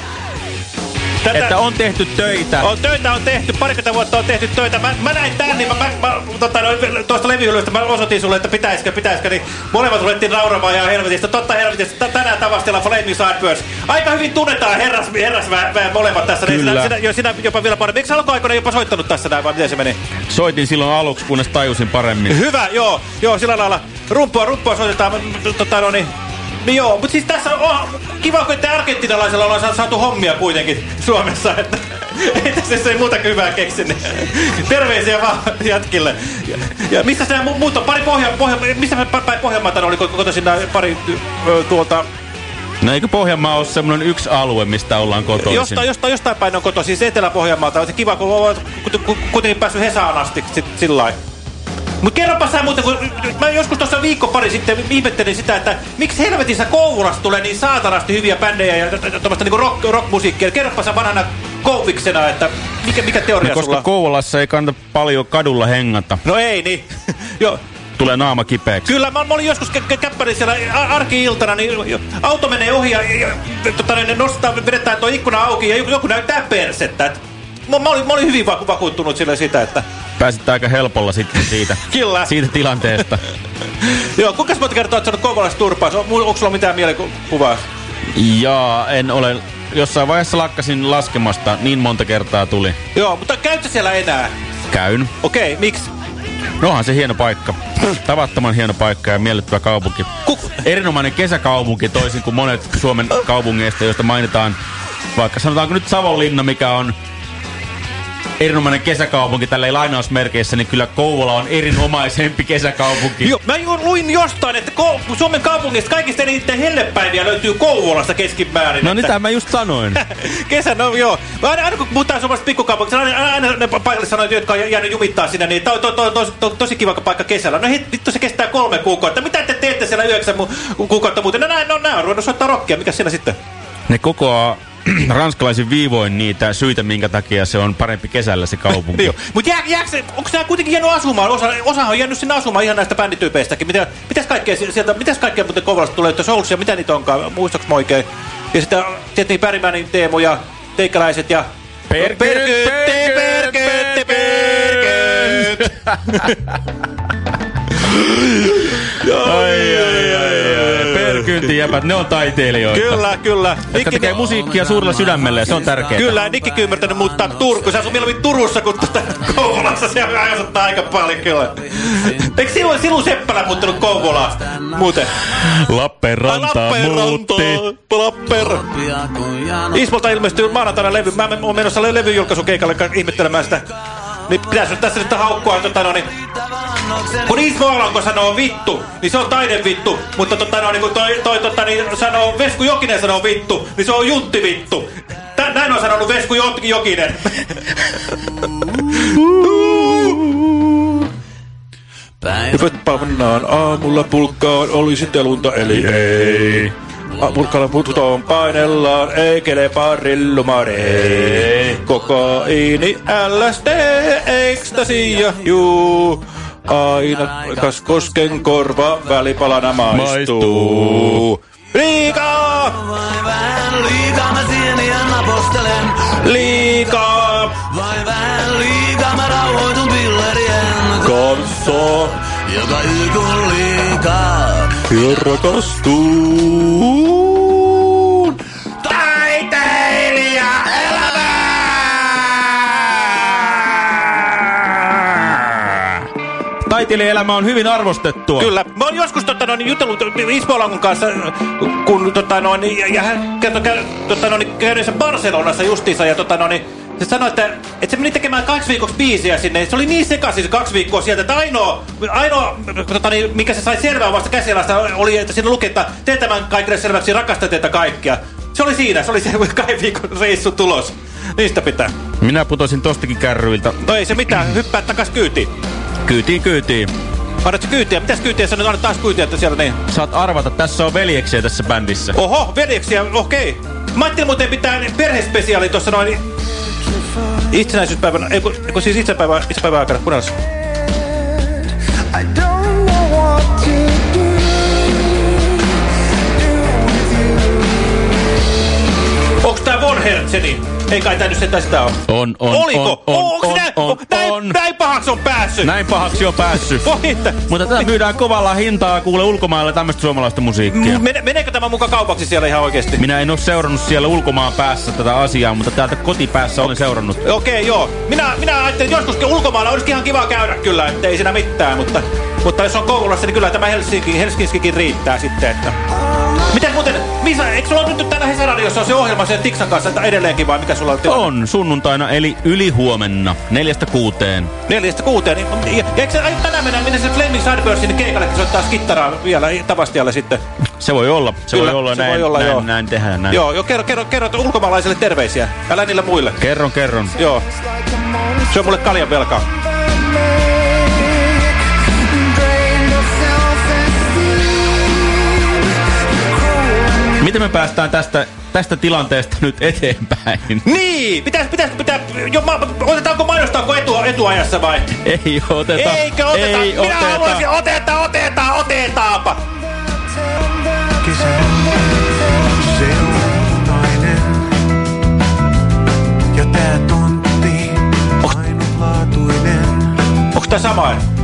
Tätä, Että on tehty töitä. On, töitä on tehty, parikymmentä vuotta on tehty töitä. Mä, mä näin tän, niin mä, mä, mä tota, no, tuosta levyhyllystä mä osoitin sulle, että pitäisikö, pitäisikö, niin molemmat ruvettiin nauramaan ihan helvetistä. Totta helvetistä, tänään tavastella Flaming Sideburns. Aika hyvin tunnetaan herras, herras vä, vä, molemmat tässä. Kyllä. Sinä, sinä, jo, sinä jopa vielä paremmin. Eikö sä alkuaikoina jopa soittanut tässä näin, vai miten se meni? Soitin silloin aluksi, kunnes tajusin paremmin. Hyvä, joo, joo, sillä lailla. Rumpua, rumpua soitetaan, tota no niin. Niin joo, mutta siis tässä on oh, kiva, kun että argentinalaisella ollaan sa- saatu hommia kuitenkin Suomessa, että ei tässä ei muuta hyvää keksinyt. Terveisiä vaan jätkille. Ja, ja missä nämä mu muut on? Pari pohja, pohja, missä pä- päin Pohjanmaata oli ko- kotoisin pari ö, tuolta... No eikö Pohjanmaa ole semmoinen yksi alue, mistä ollaan kotoisin? Jostain, jostain, jostain päin on kotoisin, siis Etelä-Pohjanmaalta. On se kiva, kun ku- kuitenkin päässyt Hesaan asti sit, sillä lailla. Mut kerropa sä muuten, kun mä joskus tuossa viikko pari sitten ihmettelin sitä, että miksi helvetissä Kouvolasta tulee niin saatanasti hyviä bändejä ja tuommoista niinku rock, rockmusiikkia. Kerropa sä vanhana kouviksena, että mikä, mikä teoria no, koska sulla? Kouvolassa ei kannata paljon kadulla hengata. No ei niin. Joo. Tulee naama kipeäksi. Kyllä, mä, mä olin joskus kä kä käppärin siellä arki-iltana, niin auto menee ohi ja, ja tota, ne nostaa, vedetään tuo ikkuna auki ja joku, joku näyttää persettä. Et, mä, mä, olin, mä olin hyvin vaku vakuuttunut sille sitä, että... Pääsit aika helpolla sitten siitä, Kyllä. siitä tilanteesta. Joo, kuinka monta kertaa oot saanut Kouvolasta turpaa? On, onko sulla mitään mielikuvaa? Jaa, en ole... Jossain vaiheessa lakkasin laskemasta, niin monta kertaa tuli. Joo, mutta käytkö siellä enää? Käyn. Okei, okay, miksi? No onhan se hieno paikka. Tavattoman hieno paikka ja miellyttävä kaupunki. Erinomainen kesäkaupunki toisin kuin monet Suomen kaupungeista, joista mainitaan vaikka sanotaanko nyt Savonlinna, mikä on erinomainen kesäkaupunki tälleen lainausmerkeissä, niin kyllä Kouvola on erinomaisempi kesäkaupunki. Joo, mä ju- luin jostain, että Suomen kaupungista kaikista eniten hellepäiviä löytyy Kouvolasta keskimäärin. No että- niitä mä just sanoin. Kesä, no joo. Aina, aina kun puhutaan suomalaisesta pikkukaupungista, aina, aina ne paikallisanojat, jotka on jäänyt jumittaa sinne, niin to, to, to, to, to, tosi kiva paikka kesällä. No hit, vittu se kestää kolme kuukautta. Mitä te teette siellä yhdeksän kuukautta muuten? No näin, no näin on ruvennut soittaa rockia. Mikä siellä sitten? Ne kokoaa ranskalaisin viivoin niitä syitä, minkä takia se on parempi kesällä se kaupunki. Joo. Mut jää, jääkö se, onko nämä kuitenkin jäänyt asumaan? Osa, osahan on jäänyt sinne asumaan ihan näistä bändityypeistäkin. Mitä, mitäs kaikkea si- sieltä, mitäs kaikkea muuten Kouvolasta tulee, että Soulsia, mitä niitä onkaan? Muistaaks mä oikein? Ja sitten sieltä niin Pärimänin Teemu ja Teikkäläiset ja... Perkyt, perkyt, perkyt, perkyt. Ai, ai, ai, ai. Perkynti jäpät, ne on taiteilijoita. Kyllä, kyllä. Jotka tekee musiikkia suurella sydämellä se on tärkeää. Kyllä, Nikki kymmärtänyt muuttaa Turku. Se asuu mieluummin Turussa kuin tuota Kouvolassa. Se aiheuttaa aika paljon kyllä. Eikö sinun, sinun Seppälä muuttanut Kouvolaan? Muuten. Lappeenranta muutti. Lapper. Ismolta ilmestyy maanantaina levy. Mä oon menossa le levyjulkaisukeikalle ka- ihmettelemään sitä. Niin pitäis nyt tässä nyt haukkua, tota no niin. Kun Ismo sanoo vittu, niin se on taidevittu. Mutta tota no niin kun toi, toi tota niin sanoo, Vesku Jokinen sanoo vittu, niin se on juntti vittu. Tän, näin on sanonut Vesku Jokinen. Hyvät pannaan aamulla pulkkaan, oli sitten lunta eli ei. Pulkkalla putoon painellaan, ei kelepaa rillumare. Kokaiini, LSD, ekstasi ja juu. Aina kas kosken korva välipalana maistuu. Liikaa! Vähän liikaa mä sieniä napostelen. Liikaa! Vai vähän liikaa mä rauhoitun pillerien Kanssa Joka ykun liikaa. Ja rakastuun. Taiteilija Taiteilijaelämä on hyvin arvostettua. Kyllä. Mä oon joskus tota, noin, jutellut Ismo Langon kanssa, kun tota, noin, ja, ja hän kertoi tota, noin, käyneensä Barcelonassa justiinsa, ja tota, noin, se sanoi, että, että se meni tekemään kaksi viikoksi biisiä sinne. Se oli niin sekaisin se kaksi viikkoa sieltä, että ainoa, ainoa tota, niin, mikä se sai selvää vasta käsialasta, oli, että siinä luki, että tee tämän kaikille selväksi, rakasta teitä kaikkia. Se oli siinä, se oli se kahden viikon reissu tulos. Niistä pitää. Minä putosin tostakin kärryiltä. No ei se mitään, hyppää takas kyytiin. Kyytiin, kyytiin. Annatko kyytiä? Mitäs kyytiä sä nyt annat taas kyytiä, että siellä niin? Saat arvata, tässä on veljeksiä tässä bändissä. Oho, veljeksiä, okei. Mä ajattelin muuten pitää perhespesiaali tuossa noin itsenäisyyspäivän, ei kun, ei kun siis itsepäivän, itsepäivän aikana, kuunnellaan. Onks tää Von Hertzeni? Ei kai tää nyt sentään sitä oo. On, on, Oliko? on, on, Onks on, nää, on, näin, on. näin pahaksi on päässyt? Näin pahaksi on päässyt. Voi että. Mutta tätä myydään kovalla hintaa kuule ulkomailla tämmöistä suomalaista musiikkia. Mene, meneekö tämä muka kaupaksi siellä ihan oikeesti? Minä en ole seurannut siellä ulkomaan päässä tätä asiaa, mutta täältä kotipäässä olen seurannut. Okei, okay, joo. Minä, minä ajattelin, että joskus ulkomailla olisi ihan kiva käydä kyllä, ettei siinä mitään, mutta, mutta jos on Kouvolassa, niin kyllä tämä Helsinki, Helsinkikin riittää sitten, että... Miten muuten, missä, eikö sulla nyt täällä Hesaradiossa on se ohjelma sen Tiksan kanssa, että edelleenkin vai mikä sulla on tilanne? On sunnuntaina, eli yli huomenna, neljästä kuuteen. Neljästä kuuteen, niin, ja, ja eikö se aio tänään mennä, mennä se Flaming Sidebursin keikalle, kun soittaa skitteraa vielä Tavastialle sitten? Se voi olla, se Kyllä, voi olla, se näin, voi olla, näin, joo. näin tehdään näin. Joo, joo, kerro, kerro, kerro ulkomaalaisille terveisiä, älä niille muille. Kerron, kerron. Joo. Se on mulle kaljan velkaa. Miten me päästään tästä tästä tilanteesta nyt eteenpäin? Niin! Pitäis, pitäis, pitää, jo, ma, otetaanko mainostaako etu, etuajassa vai? Ei oteta. Eikö oteta? Ei Minä oteta. haluaisin, otetaan, otetaan, otetaanpa! Kesä se on punainen. Ja tää tontti ainutlaatuinen. Onks tää sama?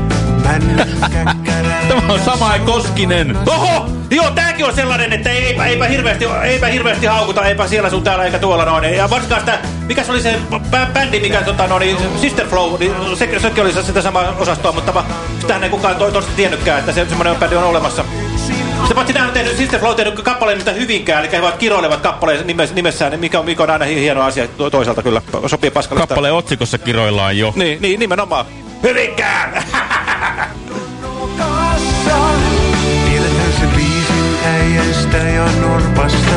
Tämä on sama Koskinen. Oho! Joo, tääkin on sellainen, että eipä, eipä, hirveästi, eipä hirveästi haukuta, eipä siellä sun täällä eikä tuolla noin. Ja varsinkaan sitä, mikä se oli se bä- bändi, mikä tota noin, Sister Flow, niin se, sekin oli sitä samaa osastoa, mutta sitähän ei kukaan to, toista tiennytkään, että se, semmoinen bändi on olemassa. Sitä paitsi nämä on tehnyt, Sister Flow on tehnyt kappaleen mitä hyvinkään, eli he ovat kiroilevat kappaleen nimessä, nimessään, mikä on, mikä on aina hi- hieno asia to, toisaalta kyllä, sopii paskalle. Kappaleen otsikossa kiroillaan jo. Niin, niin, nimenomaan. Hyvinkään! Tiedetään se biisin äijästä ja norpasta.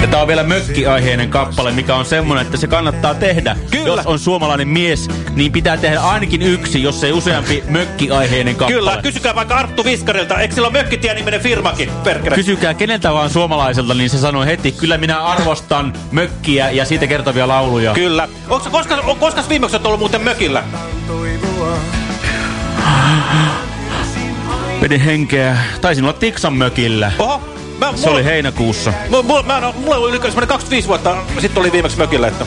Ja tää on vielä mökkiaiheinen kappale, mikä on semmonen, että se kannattaa tehdä. Kyllä. Jos on suomalainen mies, niin pitää tehdä ainakin yksi, jos ei useampi mökkiaiheinen kappale. Kyllä, kysykää vaikka Arttu Viskarilta, eikö sillä ole mökkitie-niminen firmakin, perkele? Kysykää keneltä vaan suomalaiselta, niin se sanoi heti, kyllä minä arvostan mökkiä ja siitä kertovia lauluja. Kyllä. Onko, koska, on, koska viimeksi olet ollut muuten mökillä? Vedin henkeä. Taisin olla Tiksan mökillä. Oho. Mä, Se oli heinäkuussa. Mulla, mulla, mä, en- mulla oli yli semmoinen 25 vuotta sitten oli viimeksi mökillä, että...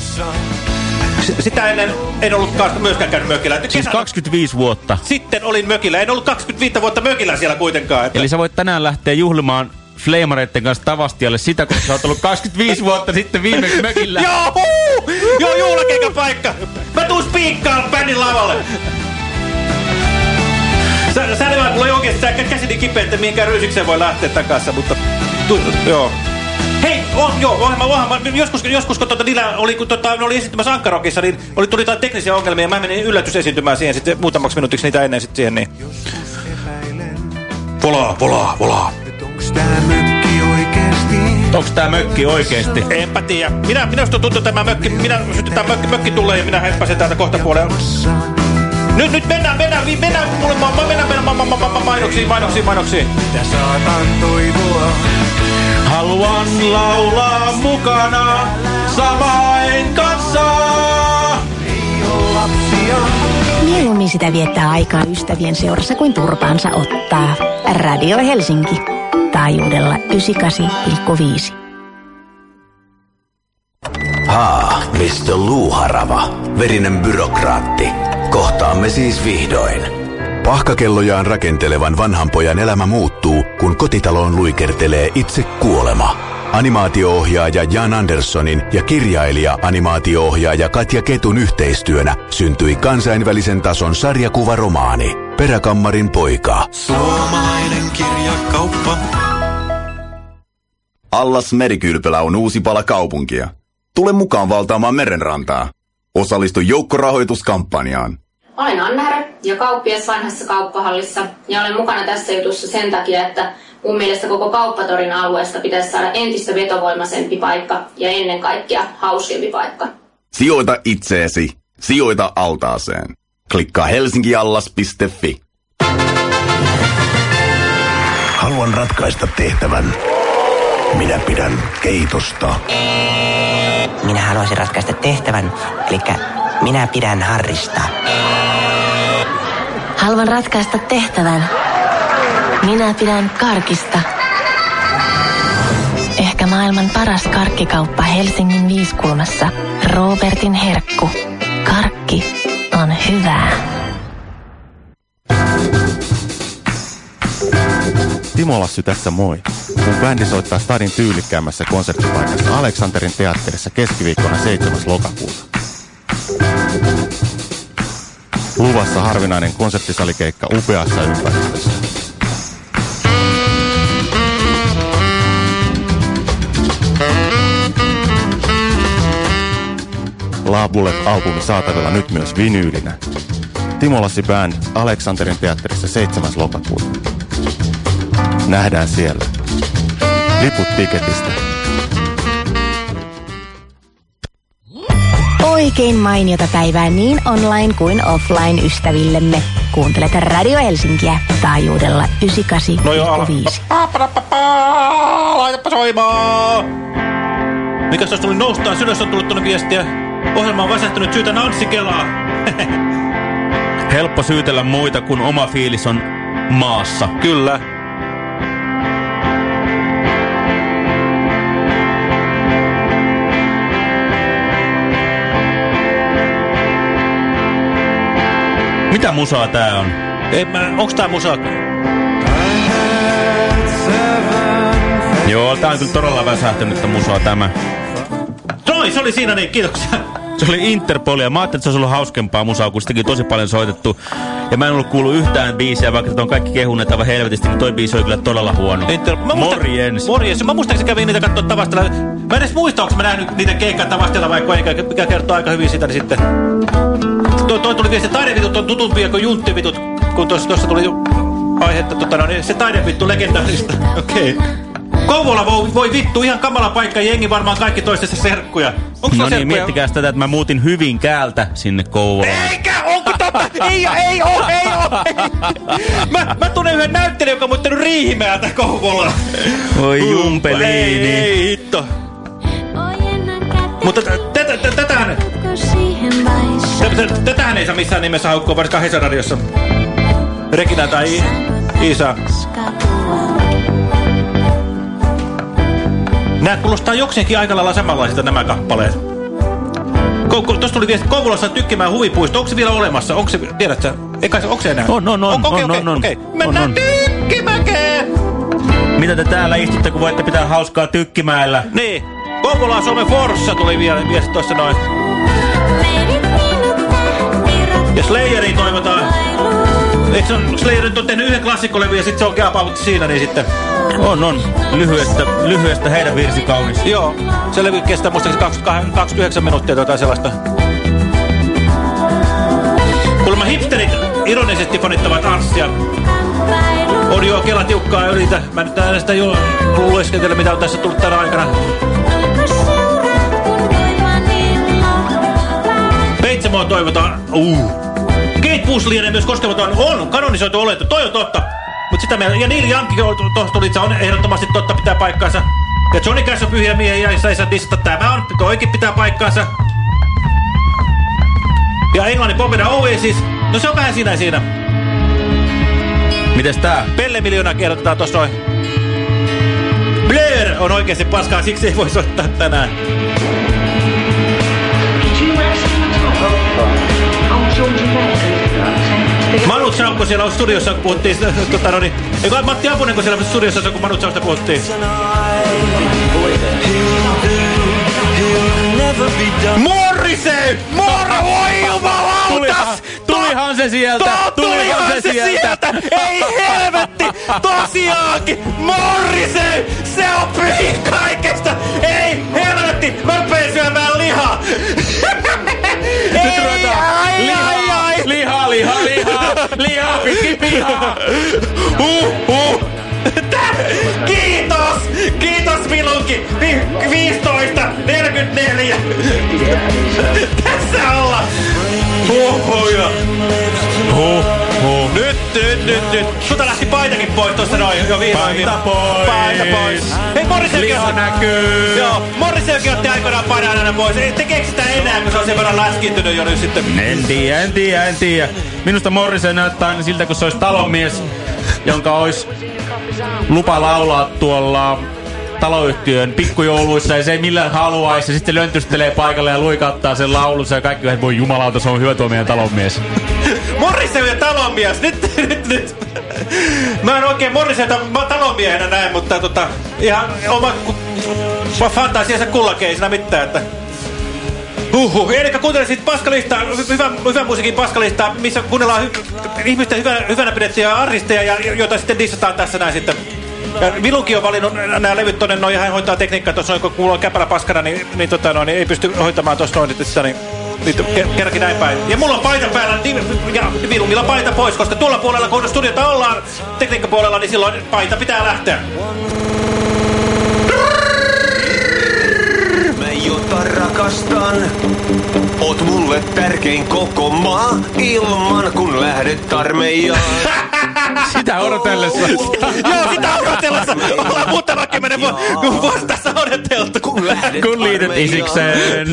Sitä ennen en ollut myöskään käynyt mökillä. Nyt Siis kesänä- 25 vuotta. Sitten olin mökillä. En ollut 25 vuotta mökillä siellä kuitenkaan. Että... Eli sä voit tänään lähteä juhlimaan Fleimareitten kanssa Tavastialle sitä, kun sä oot ollut 25 vuotta sitten viimeksi mökillä. Joo! Joo, juhlakeikan paikka! Mä tuun spiikkaan bändin lavalle! Sä, sä vaan, mulla ei oikeesti tää kä- käsi niin kipeä, että mihinkään ryysikseen voi lähteä tän kanssa, mutta... Tu, joo. Hei, on, joo, ohjelma, ohjelma. Joskus, joskus kun tota, niillä oli, kun tota, ne oli esiintymässä Ankarokissa, niin oli, tuli jotain teknisiä ongelmia, ja mä menin yllätysesiintymään siihen sitten muutamaksi minuutiksi niitä ennen sitten siihen, niin... Volaa, volaa, volaa. Onks tää mökki oikeesti? Onks tää mökki oikeesti? Enpä tiedä. Minä, minusta tuntuu tämä mökki, minä sytytään mökki, mökki tulee ja minä heippasen täältä kohta puolella. Nyt, nyt mennään, mennään, mennään, mulle, ma, ma, mennään, mennään ma, ma, ma, mainoksiin, mainoksiin, mainoksiin. Mitä saatan toivoa? Haluan laulaa mukana samain kanssa. Ei oo lapsia. Mieluummin sitä viettää aikaa ystävien seurassa kuin turpaansa ottaa. Radio Helsinki. Taajuudella 98,5. Haa, Mr. Luuharava, verinen byrokraatti. Kohtaamme siis vihdoin. Pahkakellojaan rakentelevan vanhan pojan elämä muuttuu, kun kotitaloon luikertelee itse kuolema. Animaatio-ohjaaja Jan Anderssonin ja kirjailija-animaatio-ohjaaja Katja Ketun yhteistyönä syntyi kansainvälisen tason sarjakuvaromaani Peräkammarin poika. Suomalainen kirjakauppa. Allas Merikylpylä on uusi pala kaupunkia. Tule mukaan valtaamaan merenrantaa. Osallistu joukkorahoituskampanjaan. Olen Anna ja kauppias vanhassa kauppahallissa ja olen mukana tässä jutussa sen takia, että mun mielestä koko kauppatorin alueesta pitäisi saada entistä vetovoimaisempi paikka ja ennen kaikkea hauskempi paikka. Sijoita itseesi. Sijoita altaaseen. Klikkaa helsinkiallas.fi. Haluan ratkaista tehtävän. Minä pidän keitosta. Minä haluaisin ratkaista tehtävän, eli minä pidän Harrista. Haluan ratkaista tehtävän. Minä pidän karkista. Ehkä maailman paras karkkikauppa Helsingin viiskulmassa. Robertin herkku. Karkki on hyvää. Timo Lassy tässä moi. Mun bändi soittaa stadin tyylikkäämmässä konserttipaikassa Aleksanterin teatterissa keskiviikkona 7. lokakuuta. Luvassa harvinainen konserttisalikeikka upeassa ympäristössä. La Bullet-albumi saatavilla nyt myös vinyylinä. Timo Lassi Band Aleksanterin teatterissa 7. lokakuuta. Nähdään siellä. Liput tiketistä. Oikein mainiota päivää niin online kuin offline ystävillemme. Kuuntelet Radio Helsinkiä taajuudella 98,5. No joo. Laitapa soimaan! Mikäs jos tuli noustaan? Sydässä on tullut tuonne viestiä. Ohjelma on väsähtynyt syytä Nanssi Kelaa. Helppo syytellä muita, kun oma fiilis on maassa. Kyllä. Mitä musaa tää on? Ei, mä, onks tää musa? Joo, tää on kyllä todella väsähtynyttä musaa tämä. Noi, se oli siinä niin, kiitoksia. Se oli Interpolia. Mä ajattelin, että se olisi ollut hauskempaa musaa, kun sitäkin tosi paljon soitettu. Ja mä en ollut kuullut yhtään biisiä, vaikka tätä on kaikki kehuneet aivan helvetisti, niin toi biisi oli kyllä todella huono. Inter... Mä muistan- Morjens. Morjens. Mä muistaakseni kävin niitä katsoa tavastella. Mä en edes muista, onko mä nähnyt niitä keikkaa tavastella vai koenkä, mikä kertoo aika hyvin sitä, niin sitten... Toi, toi tuli viesti, taidevitut on tutumpia kuin junttivitut, kun tuossa, tuossa tuli aihetta, tota, no, niin se taidevittu legendaarista. Okei. Okay. Kouvola voi, voi vittu, ihan kamala paikka, jengi varmaan kaikki toistensa serkkuja. Onko No niin, miettikää sitä, että mä muutin hyvin käältä sinne Kouvolaan. Eikä, onko totta? ei, ei oo, ei oo. Mä, mä tunnen yhden näyttelijän, joka on muuttanut Riihimäeltä Kouvolaan. Oi jumpeliini. Ei, ei, hitto. Mutta tä- tätä, tä- tätähän, tä- tä- tätähän ei saa missään nimessä haukkua, varsinkaan Hesaradiossa. Regina tai Iisa. Nämä kuulostaa jokseenkin aika lailla samanlaisilta nämä kappaleet. Tuossa tuli viesti, Kouvolassa tykkimään huvipuisto. Onko se vielä olemassa? Onko se, tiedätkö? Eikä se, onko se enää? On, on, on, Okei, on, okei, on, on. okei. On, Mennään on. tykkimäkeen! Mitä te täällä istutte, kun voitte pitää hauskaa tykkimäellä? Niin. Kouvola Suomen Forssa tuli vielä viesti tuossa noin. Ja Slayerin toivotaan. Eikö se Slayer nyt on tehnyt yhden klassikkolevyn ja sitten se on Geapavut siinä, niin sitten... On, on. Lyhyestä, lyhyestä heidän virsi kaunis. Joo, se levy kestää muistaakseni 28 29 minuuttia tai sellaista. Kuulemma hipsterit ironisesti fanittavat Arssia. On jo kela tiukkaa ylitä. Mä nyt en sitä jo lueskentele, mitä on tässä tullut tänä aikana. Peitsemoon toivotaan. Uh. Kate Bush lienee myös koskematon. On kanonisoitu olettu. Toi on totta. Mut sitä meillä, ja Neil Young tuosta tuli, se on ehdottomasti totta pitää paikkaansa. Ja Johnny Cash on pyhiä miehiä ja ei saa dissata. Tämä on, toikin pitää paikkaansa. Ja Englannin Bobina Oasis. No se on vähän siinä siinä. Mites tää? Pelle Miljoona kerrotetaan tossa noin. Blair on oikeasti paskaa, siksi ei voi soittaa tänään. Manu Chao, kun siellä on studiossa, kun puhuttiin, tota, no niin, eikö Matti Apunen, kun siellä on studiossa, kun Manu Chaosta puhuttiin. Morrissey! Morra, voi jumalautas! Tulihan, se sieltä! Tulihan se sieltä! Ei helvetti! Tosiaankin! Morrissey! Se on pyhin kaikesta! Ei helvetti! Mä rupeen syömään lihaa! Nyt ruvetaan lihaa, lihaa, lihaa, lihaa, lihaa, pitkin pihaa. Uh, uh. Kiitos! Kiitos Vilunki! Vi 15, 44! Tässä ollaan! Huhhuja! Huh, huh. Nyt, nyt, nyt, nyt! Sulta lähti paitakin pois tossa noin jo vihdoin. Paita pois. Paita pois! Hei Morriselkin Liha näkyy. Joo, Morriselkin otti aikoinaan paidan aina pois. Tekeekö sitä enää, kun se on sen verran läskittynyt jo nyt sitten? En tiedä, en tiedä, en tiedä. Minusta Morrison näyttää aina siltä, kun se olisi talonmies, jonka olisi lupa laulaa tuolla taloyhtiön pikkujouluissa ja se ei millään haluaisi. Ja sitten löntystelee paikalle ja luikauttaa sen laulussa ja kaikki että voi jumalauta, se on hyvä tuo meidän talonmies. Morrisel ja talonmies, nyt, nyt, nyt. Mä en oikein Morriselta talonmiehenä näin, mutta tota, ihan oma fantasiansa kullakin ei siinä mitään, että... Huhhuh. Eli kuuntelin siitä paskalistaa, hyvä, hyvä musiikin paskalistaa, missä kuunnellaan hy, ihmisten hyvänä, hyvänä pidettyjä artisteja, ja, joita sitten dissataan tässä näin sitten. Ja Vilukin on valinnut nämä levyt tonne noin, ja hän hoitaa tekniikkaa tuossa noin, kun kuuluu käpälä paskana, niin, niin, tota, noin, niin ei pysty hoitamaan tuossa noin, että sitä, niin, niin ke- kerrankin näin päin. Ja mulla on paita päällä, niin, ja Vilumilla paita pois, koska tuolla puolella, kun studiota ollaan tekniikkapuolella, niin silloin paita pitää lähteä. Jota rakastan. Oot mulle tärkein koko maa ilman kun lähdet armeijaan. Sitä odotellessa. Joo, sitä odotellessa. Ollaan muutama kymmenen vu- vuotta tässä odoteltu. Kun lähdet Kun liityt isikseen.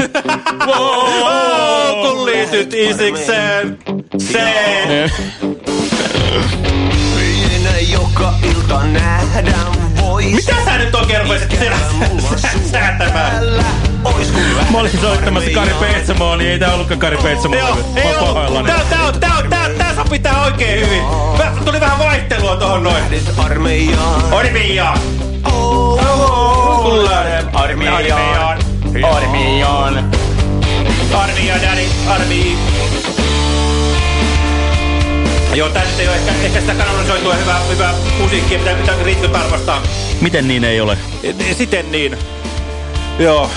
Kun liityt isikseen. Se. Joka ilta nähdään voi. Mitä sä nyt oikein rupesit säätämään? Mä olisin soittamassa Kari Petsamoa, niin ei tää ollutkaan Kari Petsamoa. Joo, ei ollut. Tää, tää, on- tää, on- tää, tää sopii tää oikein hyvin. Mä, tuli vähän vaihtelua tohon noin. Armeijaan. Armeijaan. Kun lähdet armeijaan. Armiaan. Armia, daddy, armi. Joo, nyt ei ole ehkä, ehkä sitä kanonisoitua hyvää, hyvää musiikkia, mitä, mitä riitkö arvostaa. Miten niin ei ole? Siten niin. Joo.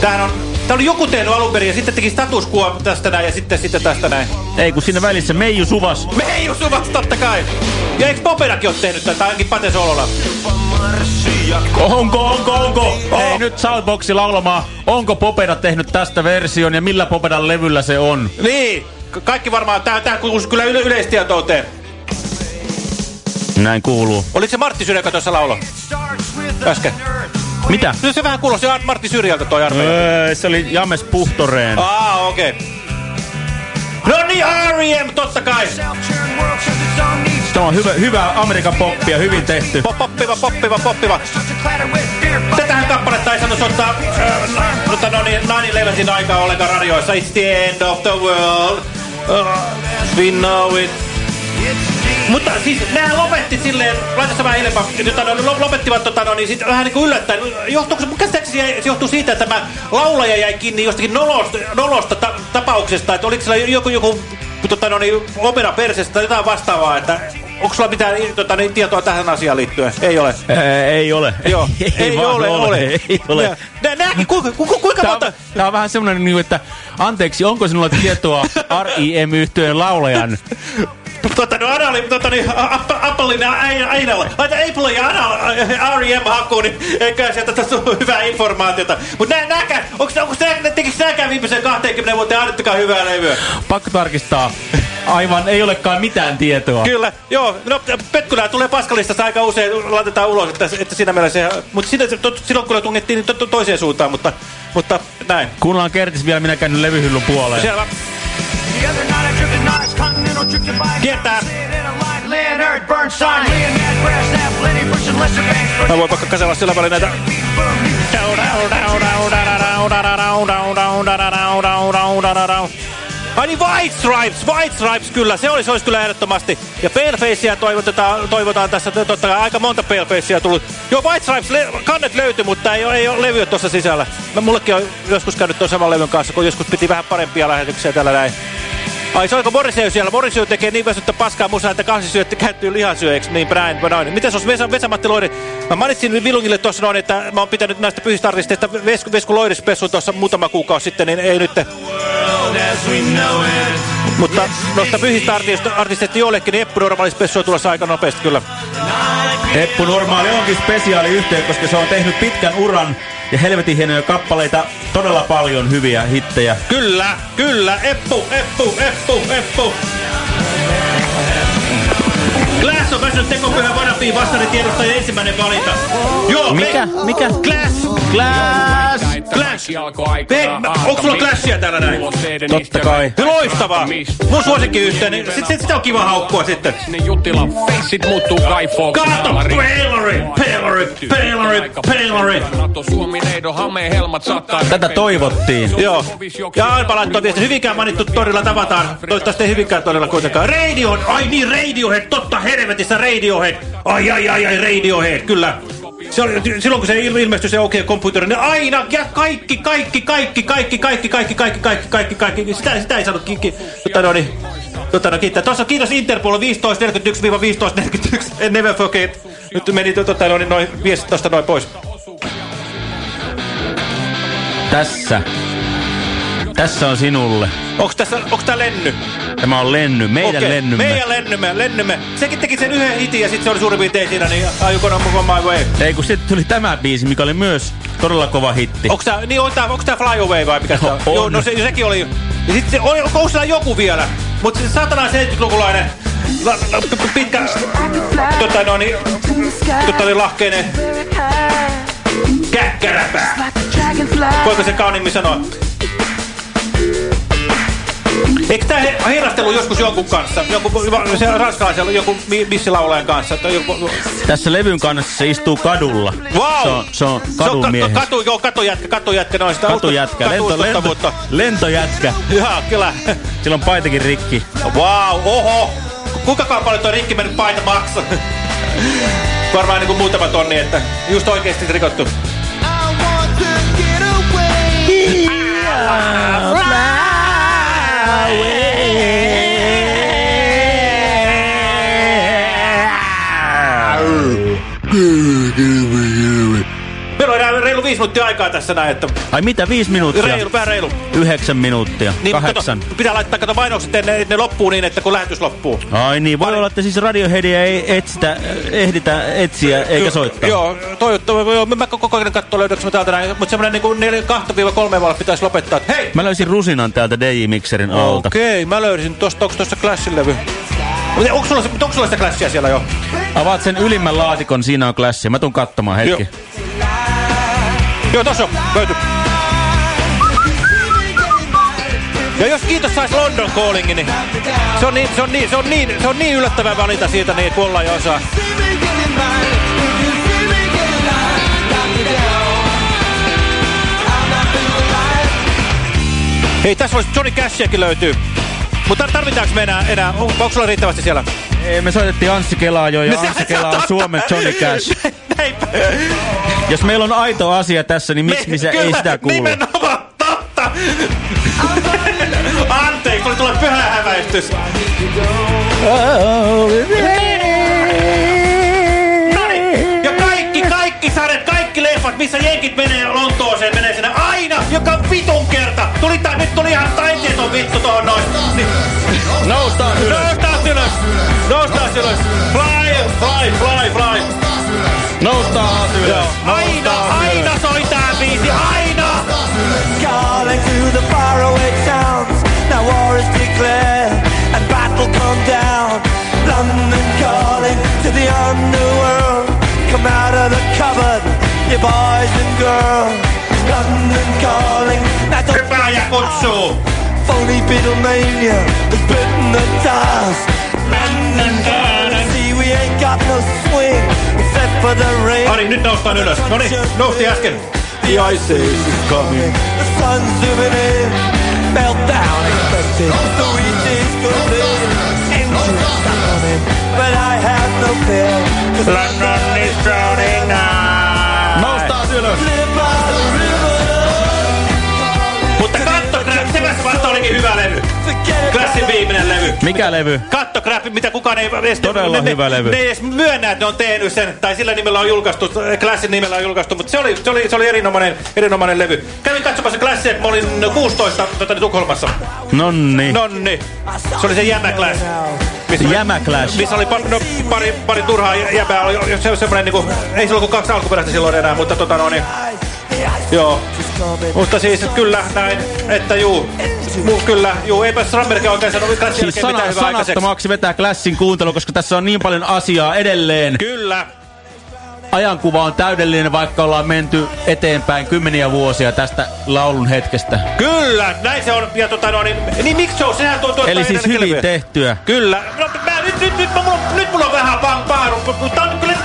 Tämähän on, tää oli joku tehnyt alun perin ja sitten teki status quo tästä näin ja sitten, sitten tästä näin. Ei kun siinä välissä Meiju Suvas. Meiju Suvas totta kai. Ja eikö Popedakin ole tehnyt tätä, ainakin Pate Solola? Onko, onko, onko? Ei nyt Soundboxi laulamaan. Onko Popeda tehnyt tästä version ja millä Popedan levyllä se on? Niin, kaikki varmaan, tää, tää kuuluu kyllä yle yleistietouteen. Näin kuuluu. Oliko se Martti Syrjä, joka tuossa laulo? Äsken. Mitä? No se vähän kuulosti Martti Syrjältä toi armeija. Öö, se oli James Puhtoreen. Aa, okei. Okay. No niin, R.E.M. totta kai. Tämä on hyvä, hyvä Amerikan poppia, hyvin tehty. Pop, poppiva, poppiva, poppiva. Tätähän kappaletta ei saanut soittaa äh, mutta no niin, 9-11 aikaa ollenkaan radioissa. It's the end of the world. We know it. Mutta siis nehän lopetti silleen, laita se vähän hiljempaa, tota, no, lo- lopettivat tota, no, niin sit vähän niin kuin yllättäen. Johtuuko se, käsittääkseni se johtuu siitä, että tämä laulaja jäi kiinni jostakin nolosta, nolosta ta tapauksesta, että oliko sillä joku, joku tota, no, niin, opera perseestä tai jotain vastaavaa, että onko sulla mitään tota, niin, tietoa tähän asiaan liittyen? Ei ole. Ää, ei ole. Joo, ei, ei vaan ole, ole. Ei ole. Nä, nääkin, kuinka, kuinka, kuinka Tää, monta... on- tää on vähän semmonen, niin, että anteeksi, onko sinulla tietoa R.I.M.-yhtyeen laulajan? Tota, no Anali, tota, niin, Applein Ainalla. Laita Apple ja Anal, R.E.M. hakkuun, niin eikä sieltä ole hyvää informaatiota. Mutta nää, nääkään, onko, onko nää, tekikö nääkään viimeisen 20 vuoteen ainuttakaan hyvää levyä? Pakko tarkistaa. Aivan, ei olekaan mitään tietoa. Kyllä, joo. No, Petkylää tulee paskalistasta aika usein, laitetaan ulos, että, että siinä mielessä... Mutta silloin kyllä tungettiin niin to, to, toiseen suuntaan, mutta, mutta näin. Kuunnellaan Kertis vielä, minä käyn levyhyllyn puoleen. Selvä. Kiertää. Leonard Bernstein, Mä voin vaikka kasella sillä välin näitä... Ai niin, White Stripes, White Stripes kyllä, se olisi, olisi kyllä ehdottomasti. Ja Palefaceä toivotetaan, toivotaan tässä, totta kai aika monta Palefacea tullut. Joo, White Stripes, le kannet löytyi, mutta ei, ei ole levyä tuossa sisällä. Mä mullekin on joskus käynyt tuon saman levyn kanssa, kun joskus piti vähän parempia lähetyksiä tällä näin. Ai soiko Morrissey siellä? Morrissey tekee niin väsyttä paskaa musaa, että kansisyötti kääntyy lihansyöjäksi. Niin Brian Benoin. Miten se olisi Vesa, Vesa-Matti Loiri? Mä mainitsin Vilungille tuossa noin, että mä oon pitänyt näistä pyhistä artisteista Vesku, Vesku Loirispessun tuossa muutama kuukausi sitten, niin ei nyt. Mutta noista pyhistä artisteista, artisteista joillekin, niin Eppu Normaalispessu on tulossa aika nopeasti kyllä. Eppu Normaali onkin spesiaali yhteen, koska se on tehnyt pitkän uran ja helvetin hienoja kappaleita, todella paljon hyviä hittejä. Kyllä, kyllä, Eppu, Eppu, Eppu, Eppu. Glass on väsynyt tekopyhän vanapiin vastainen tiedostaja ensimmäinen valinta. Joo, Mikä? Me... Mikä? Glass! Glass! Glass! Hei, onko sulla Glassia täällä näin? Totta kai. Loistavaa! Mun suosikki yhteen, niin sit, sit, sitä on kiva haukkua sitten. Juttila feissit muuttuu. Kato! Pelori! Nato Suomi neidon hameen helmat saattaa. Tätä toivottiin. Joo. Ja Alpa laittoi viesti. Hyvinkään mainittu torilla tavataan. Toivottavasti ei Hyvinkään torilla kuitenkaan. Radio, ai niin Radiohead, totta helvetissä Radiohead. Ai ai ai ai Radiohead, kyllä. Se oli, silloin kun se il- ilmestyi se OK Computer, niin aina ja kaikki, kaikki, kaikki, kaikki, kaikki, kaikki, kaikki, kaikki, kaikki, kaikki. Sitä, sitä ei saanut ki, tota no niin. Tota no kiittää. Tuossa kiitos Interpol 1541-1541. En never forget. Nyt meni tota no niin noin viestit tosta noin pois. Tässä. Tässä on sinulle. Onks tässä, onks tää Lenny? Tämä on Lenny, meidän Okei, Lennymme. Meidän lennymme, lennymme. Sekin teki sen yhden hitin ja sitten se oli suurin piirtein siinä, niin Are you gonna move on my way? Ei kun sitten tuli tämä biisi, mikä oli myös todella kova hitti. Onks tää, niin on tää, onks tää Fly Away vai mikä tää on? On. Joo, no se, sekin oli. Ja sit se, oli, onko siellä joku vielä? Mut se satana 70-lukulainen la, la, p- pitkä, tota no niin, tota niin lahkeinen käkkäräpää. Voiko se kauniimmin sanoa? Eikö tää he- herrastelu joskus jonkun kanssa? Jonkun, se ranskalaisella jonkun mi- missilaulajan kanssa? Tai joku, Tässä levyn kannessa se istuu kadulla. Wow! Se on, se on Se on kadun ka- mies. katu, joo, katujätkä, katujätkä, noista. Katujätkä, lento, lento, lentojätkä. Joo, kyllä. Sillä on paitakin rikki. Wow, oho. Kuinka paljon tuo rikki mennyt paita maksaa? Varmaan niin kuin muutama tonni, että just oikeasti rikottu. yeah. Viisi minuuttia aikaa tässä näin, että Ai mitä, viisi minuuttia? reilu, vähän reilu. Yhdeksän minuuttia. Niin, Kahdeksan. Kato, pitää laittaa kato mainokset ennen ne loppuu niin, että kun lähetys loppuu. Ai niin, voi olla, että siis Radioheadia ei etsitä, ehditä etsiä eikä soittaa. Joo, toivottavasti. Joo, mä koko ajan katsoa löydätkö mä täältä näin, mutta semmoinen niin 2-3 vuotta pitäisi lopettaa. Hei! Mä löysin rusinan täältä DJ-mikserin alta. Okei, mä löysin tosta, onko tosta Clashin levy? Mutta onko sulla, onko sulla sitä Clashia siellä jo? Avaat sen ylimmän laatikon, siinä on klassi. Mä tuun katsomaan hetki. Joo. Joo, tossa on, löyty. Ja jos kiitos sais London Callingin, niin se on niin, se on niin, se on niin, se on niin yllättävää valita siitä niin, kun ollaan jo osaa. Hei, tässä olisi Johnny Cashiakin löytyy. Mutta tarvitaanko me enää, enää on- onko sulla riittävästi siellä? Ei, me soitettiin Anssi Kelaa jo, ja Anssi se Kela on. Suomen Johnny Cash. Näinpä. Jos meillä on aito asia tässä, niin miksi me, se ei sitä kuulu? Nimenomaan totta. Anteeksi, tuli tulee pyhä häväistys. Ja kaikki, kaikki sarjat, kaikki leffat, missä jenkit menee Lontooseen, menee sinne aina, joka vitun kerta. Tuli tää, nyt tuli ihan taiteeton vittu tohon noin. Niin. Noustaan ylös. Noustaan ylös. Noustaan ylös. Fly, fly, fly, fly. Noustaan ylös. Joo. Aina, aina soi tää biisi, aina! Calling to the faraway towns. Now war is declared and battle come down. London calling to the underworld. Come out of the cupboard, you boys and girls. London calling. Now don't Hypääjä kutsuu. Phony Beatlemania has bitten the dust. London calling. No swing except for the rain. Ari, nyt noustaan ylös. Noniin, nousti äsken. The ice age is coming. The sun's zooming in. Meltdown expected. The wheat is cooling. Engines on him. But I have no fear. 'cause London is drowning now. Noustaan ylös. Mutta katto, crap, se vasta olikin hyvä levy. Viimeinen Mikä levy? Katto crap, mitä kukaan ei edes... Todella ne, hyvä ne, levy. Ne ei edes myönnä, että ne on tehnyt sen, tai sillä nimellä on julkaistu, Classin nimellä on julkaistu, mutta se oli, se oli, se oli erinomainen, erinomainen levy. Kävin katsomassa Classia, kun mä olin 16 tota, Tukholmassa. Nonni. Nonni. Se oli se Jämä Class. Missä, Jämä Clash. missä oli pa, no, pari, pari turhaa jä- jäbää. Oli, se semmoinen niinku, ei sillä ollut kuin kaksi alkuperäistä silloin enää, mutta tota no niin. Joo. Mutta siis kyllä näin, että juu. Mu, kyllä, juu, eipä Strambergin oikein sano Classin Siis sana, mitään hyvää aikaiseksi. sanattomaksi vetää Clashin kuuntelu, koska tässä on niin paljon asiaa edelleen. Kyllä. Ajankuva on täydellinen, vaikka ollaan menty eteenpäin kymmeniä vuosia tästä laulun hetkestä. Kyllä, näin se on. Ja tota no niin, niin Mix Show, sehän tuo tuottaa Eli siis hyvin levyjä. tehtyä. Kyllä. No, mä, nyt, nyt, nyt, mulla, on- nyt mulla on vähän pang paaru. Mutta on, kyllä tää on niin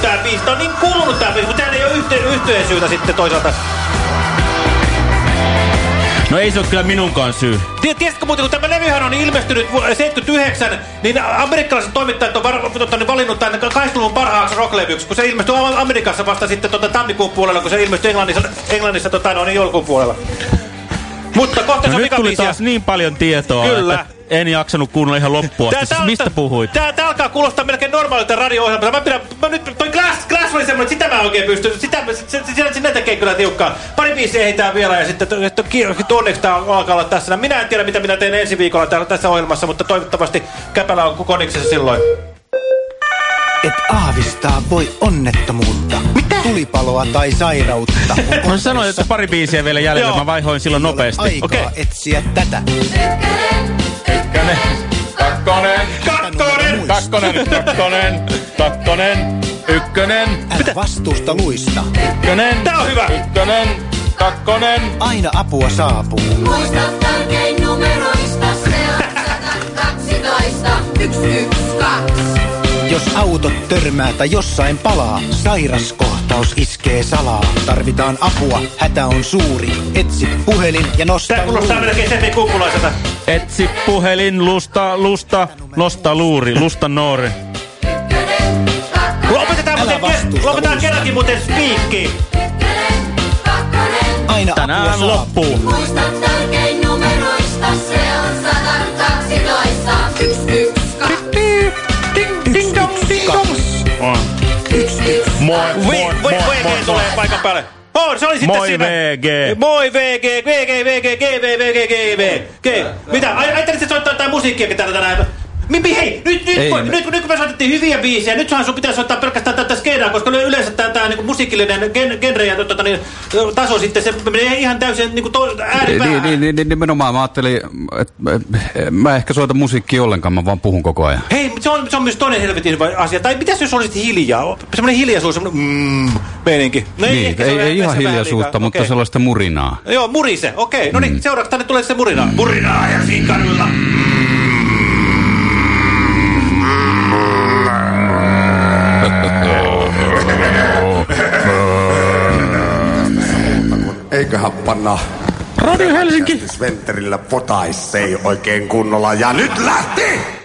kuulunut tää biisi. Tää on niin kuulunut tää biisi, mutta sehän ei ole yhte, yhteen syytä sitten toisaalta. No ei se ole kyllä minunkaan syy. Tiesitkö muuten, kun tämä levyhän on ilmestynyt vu- 79, niin amerikkalaiset toimittajat on var, tota, niin valinnut tämän 80-luvun parhaaksi rocklevyksi, kun se ilmestyi Am- Amerikassa vasta sitten tota, tammikuun puolella, kun se ilmestyi Englannissa, Englannissa tota, no, niin joulukuun puolella. Mutta kohta No se on nyt tuli taas niin paljon tietoa, Kyllä. että en jaksanut kuunnella ihan loppuun asti. Siis mistä puhuit? Tää, tää alkaa kuulostaa melkein normaalilta radio-ohjelmalta. Mä pidän, mä nyt, toi Glass, Glass oli semmoinen, että sitä mä oikein pystyn. Sitä, se, se, sinne tekee kyllä tiukkaa. Pari biisiä ehditään vielä ja sitten to, to, to, onneksi tää alkaa olla tässä. Minä en tiedä, mitä minä teen ensi viikolla täällä, tässä ohjelmassa, mutta toivottavasti Käpälä on koniksessa silloin. et aavistaa voi onnettomuutta, Mitä? tulipaloa tai sairautta. Mä sanoin, että pari biisiä vielä jäljellä, mä vaihoin silloin nopeasti. Aikaa Okei. okay. etsiä tätä. Ykkönen, kakkonen, kakkonen, kakkonen, kakkonen, kakkonen, ykkönen. Älä vastuusta luista. Ykkönen. Tää on hyvä. Ykkönen, kakkonen. Aina apua saapuu. Muista tärkein numeroista, se on 112, 112. Jos autot törmää tai jossain palaa, sairaskohtaus iskee salaa. Tarvitaan apua, hätä on suuri. Etsi puhelin ja nosta Tää kuulostaa luuri. melkein Seppi Kukkulaiselta. Etsi puhelin, lusta, lusta, nosta luuri, lusta noori. Lopetetaan muuten, lopetetaan kerrankin muuten spiikki. Aina Tänään loppuu. Muista tärkein numeroista, se on 112, 112. Ding dong, ding dong. Moi, moi, moi, vi- moi, VG tulee moi. paikan päälle. Oh, se oli sitten Moi siinä. VG. Moi VG, VG, VG, GV, VG, GV. Mitä? Että soittaa jotain musiikkiakin täällä tänään. Mipi, hei, nyt, nyt, Ei, kun, me- nyt, kun, nyt kun me soitettiin hyviä biisejä, nyt sun pitäisi soittaa pelkästään tätä skedaa, koska yleensä tämä, tämä niin musiikillinen gen, genre ja tota, niin, taso sitten, se menee ihan täysin niin kuin to, Niin, ääripäähän. niin, niin, niin, nimenomaan mä ajattelin, että mä ehkä soita musiikkia ollenkaan, mä vaan puhun koko ajan. Hei, se on, se on myös toinen helvetin hyvä asia. Tai mitäs jos olisit hiljaa? Semmoinen hiljaisuus, semmoinen mm, meininki. No niin, ei, on ei vähän- ihan hiljaisuutta, mutta Okei. sellaista murinaa. Joo, murise. Okei, okay. no niin, seuraavaksi tänne tulee se murinaa. Murinaa ja sinkaruilla. Eiköhän panna Radio Helsinki. Sventerillä potaissei oikein kunnolla. Ja nyt lähti!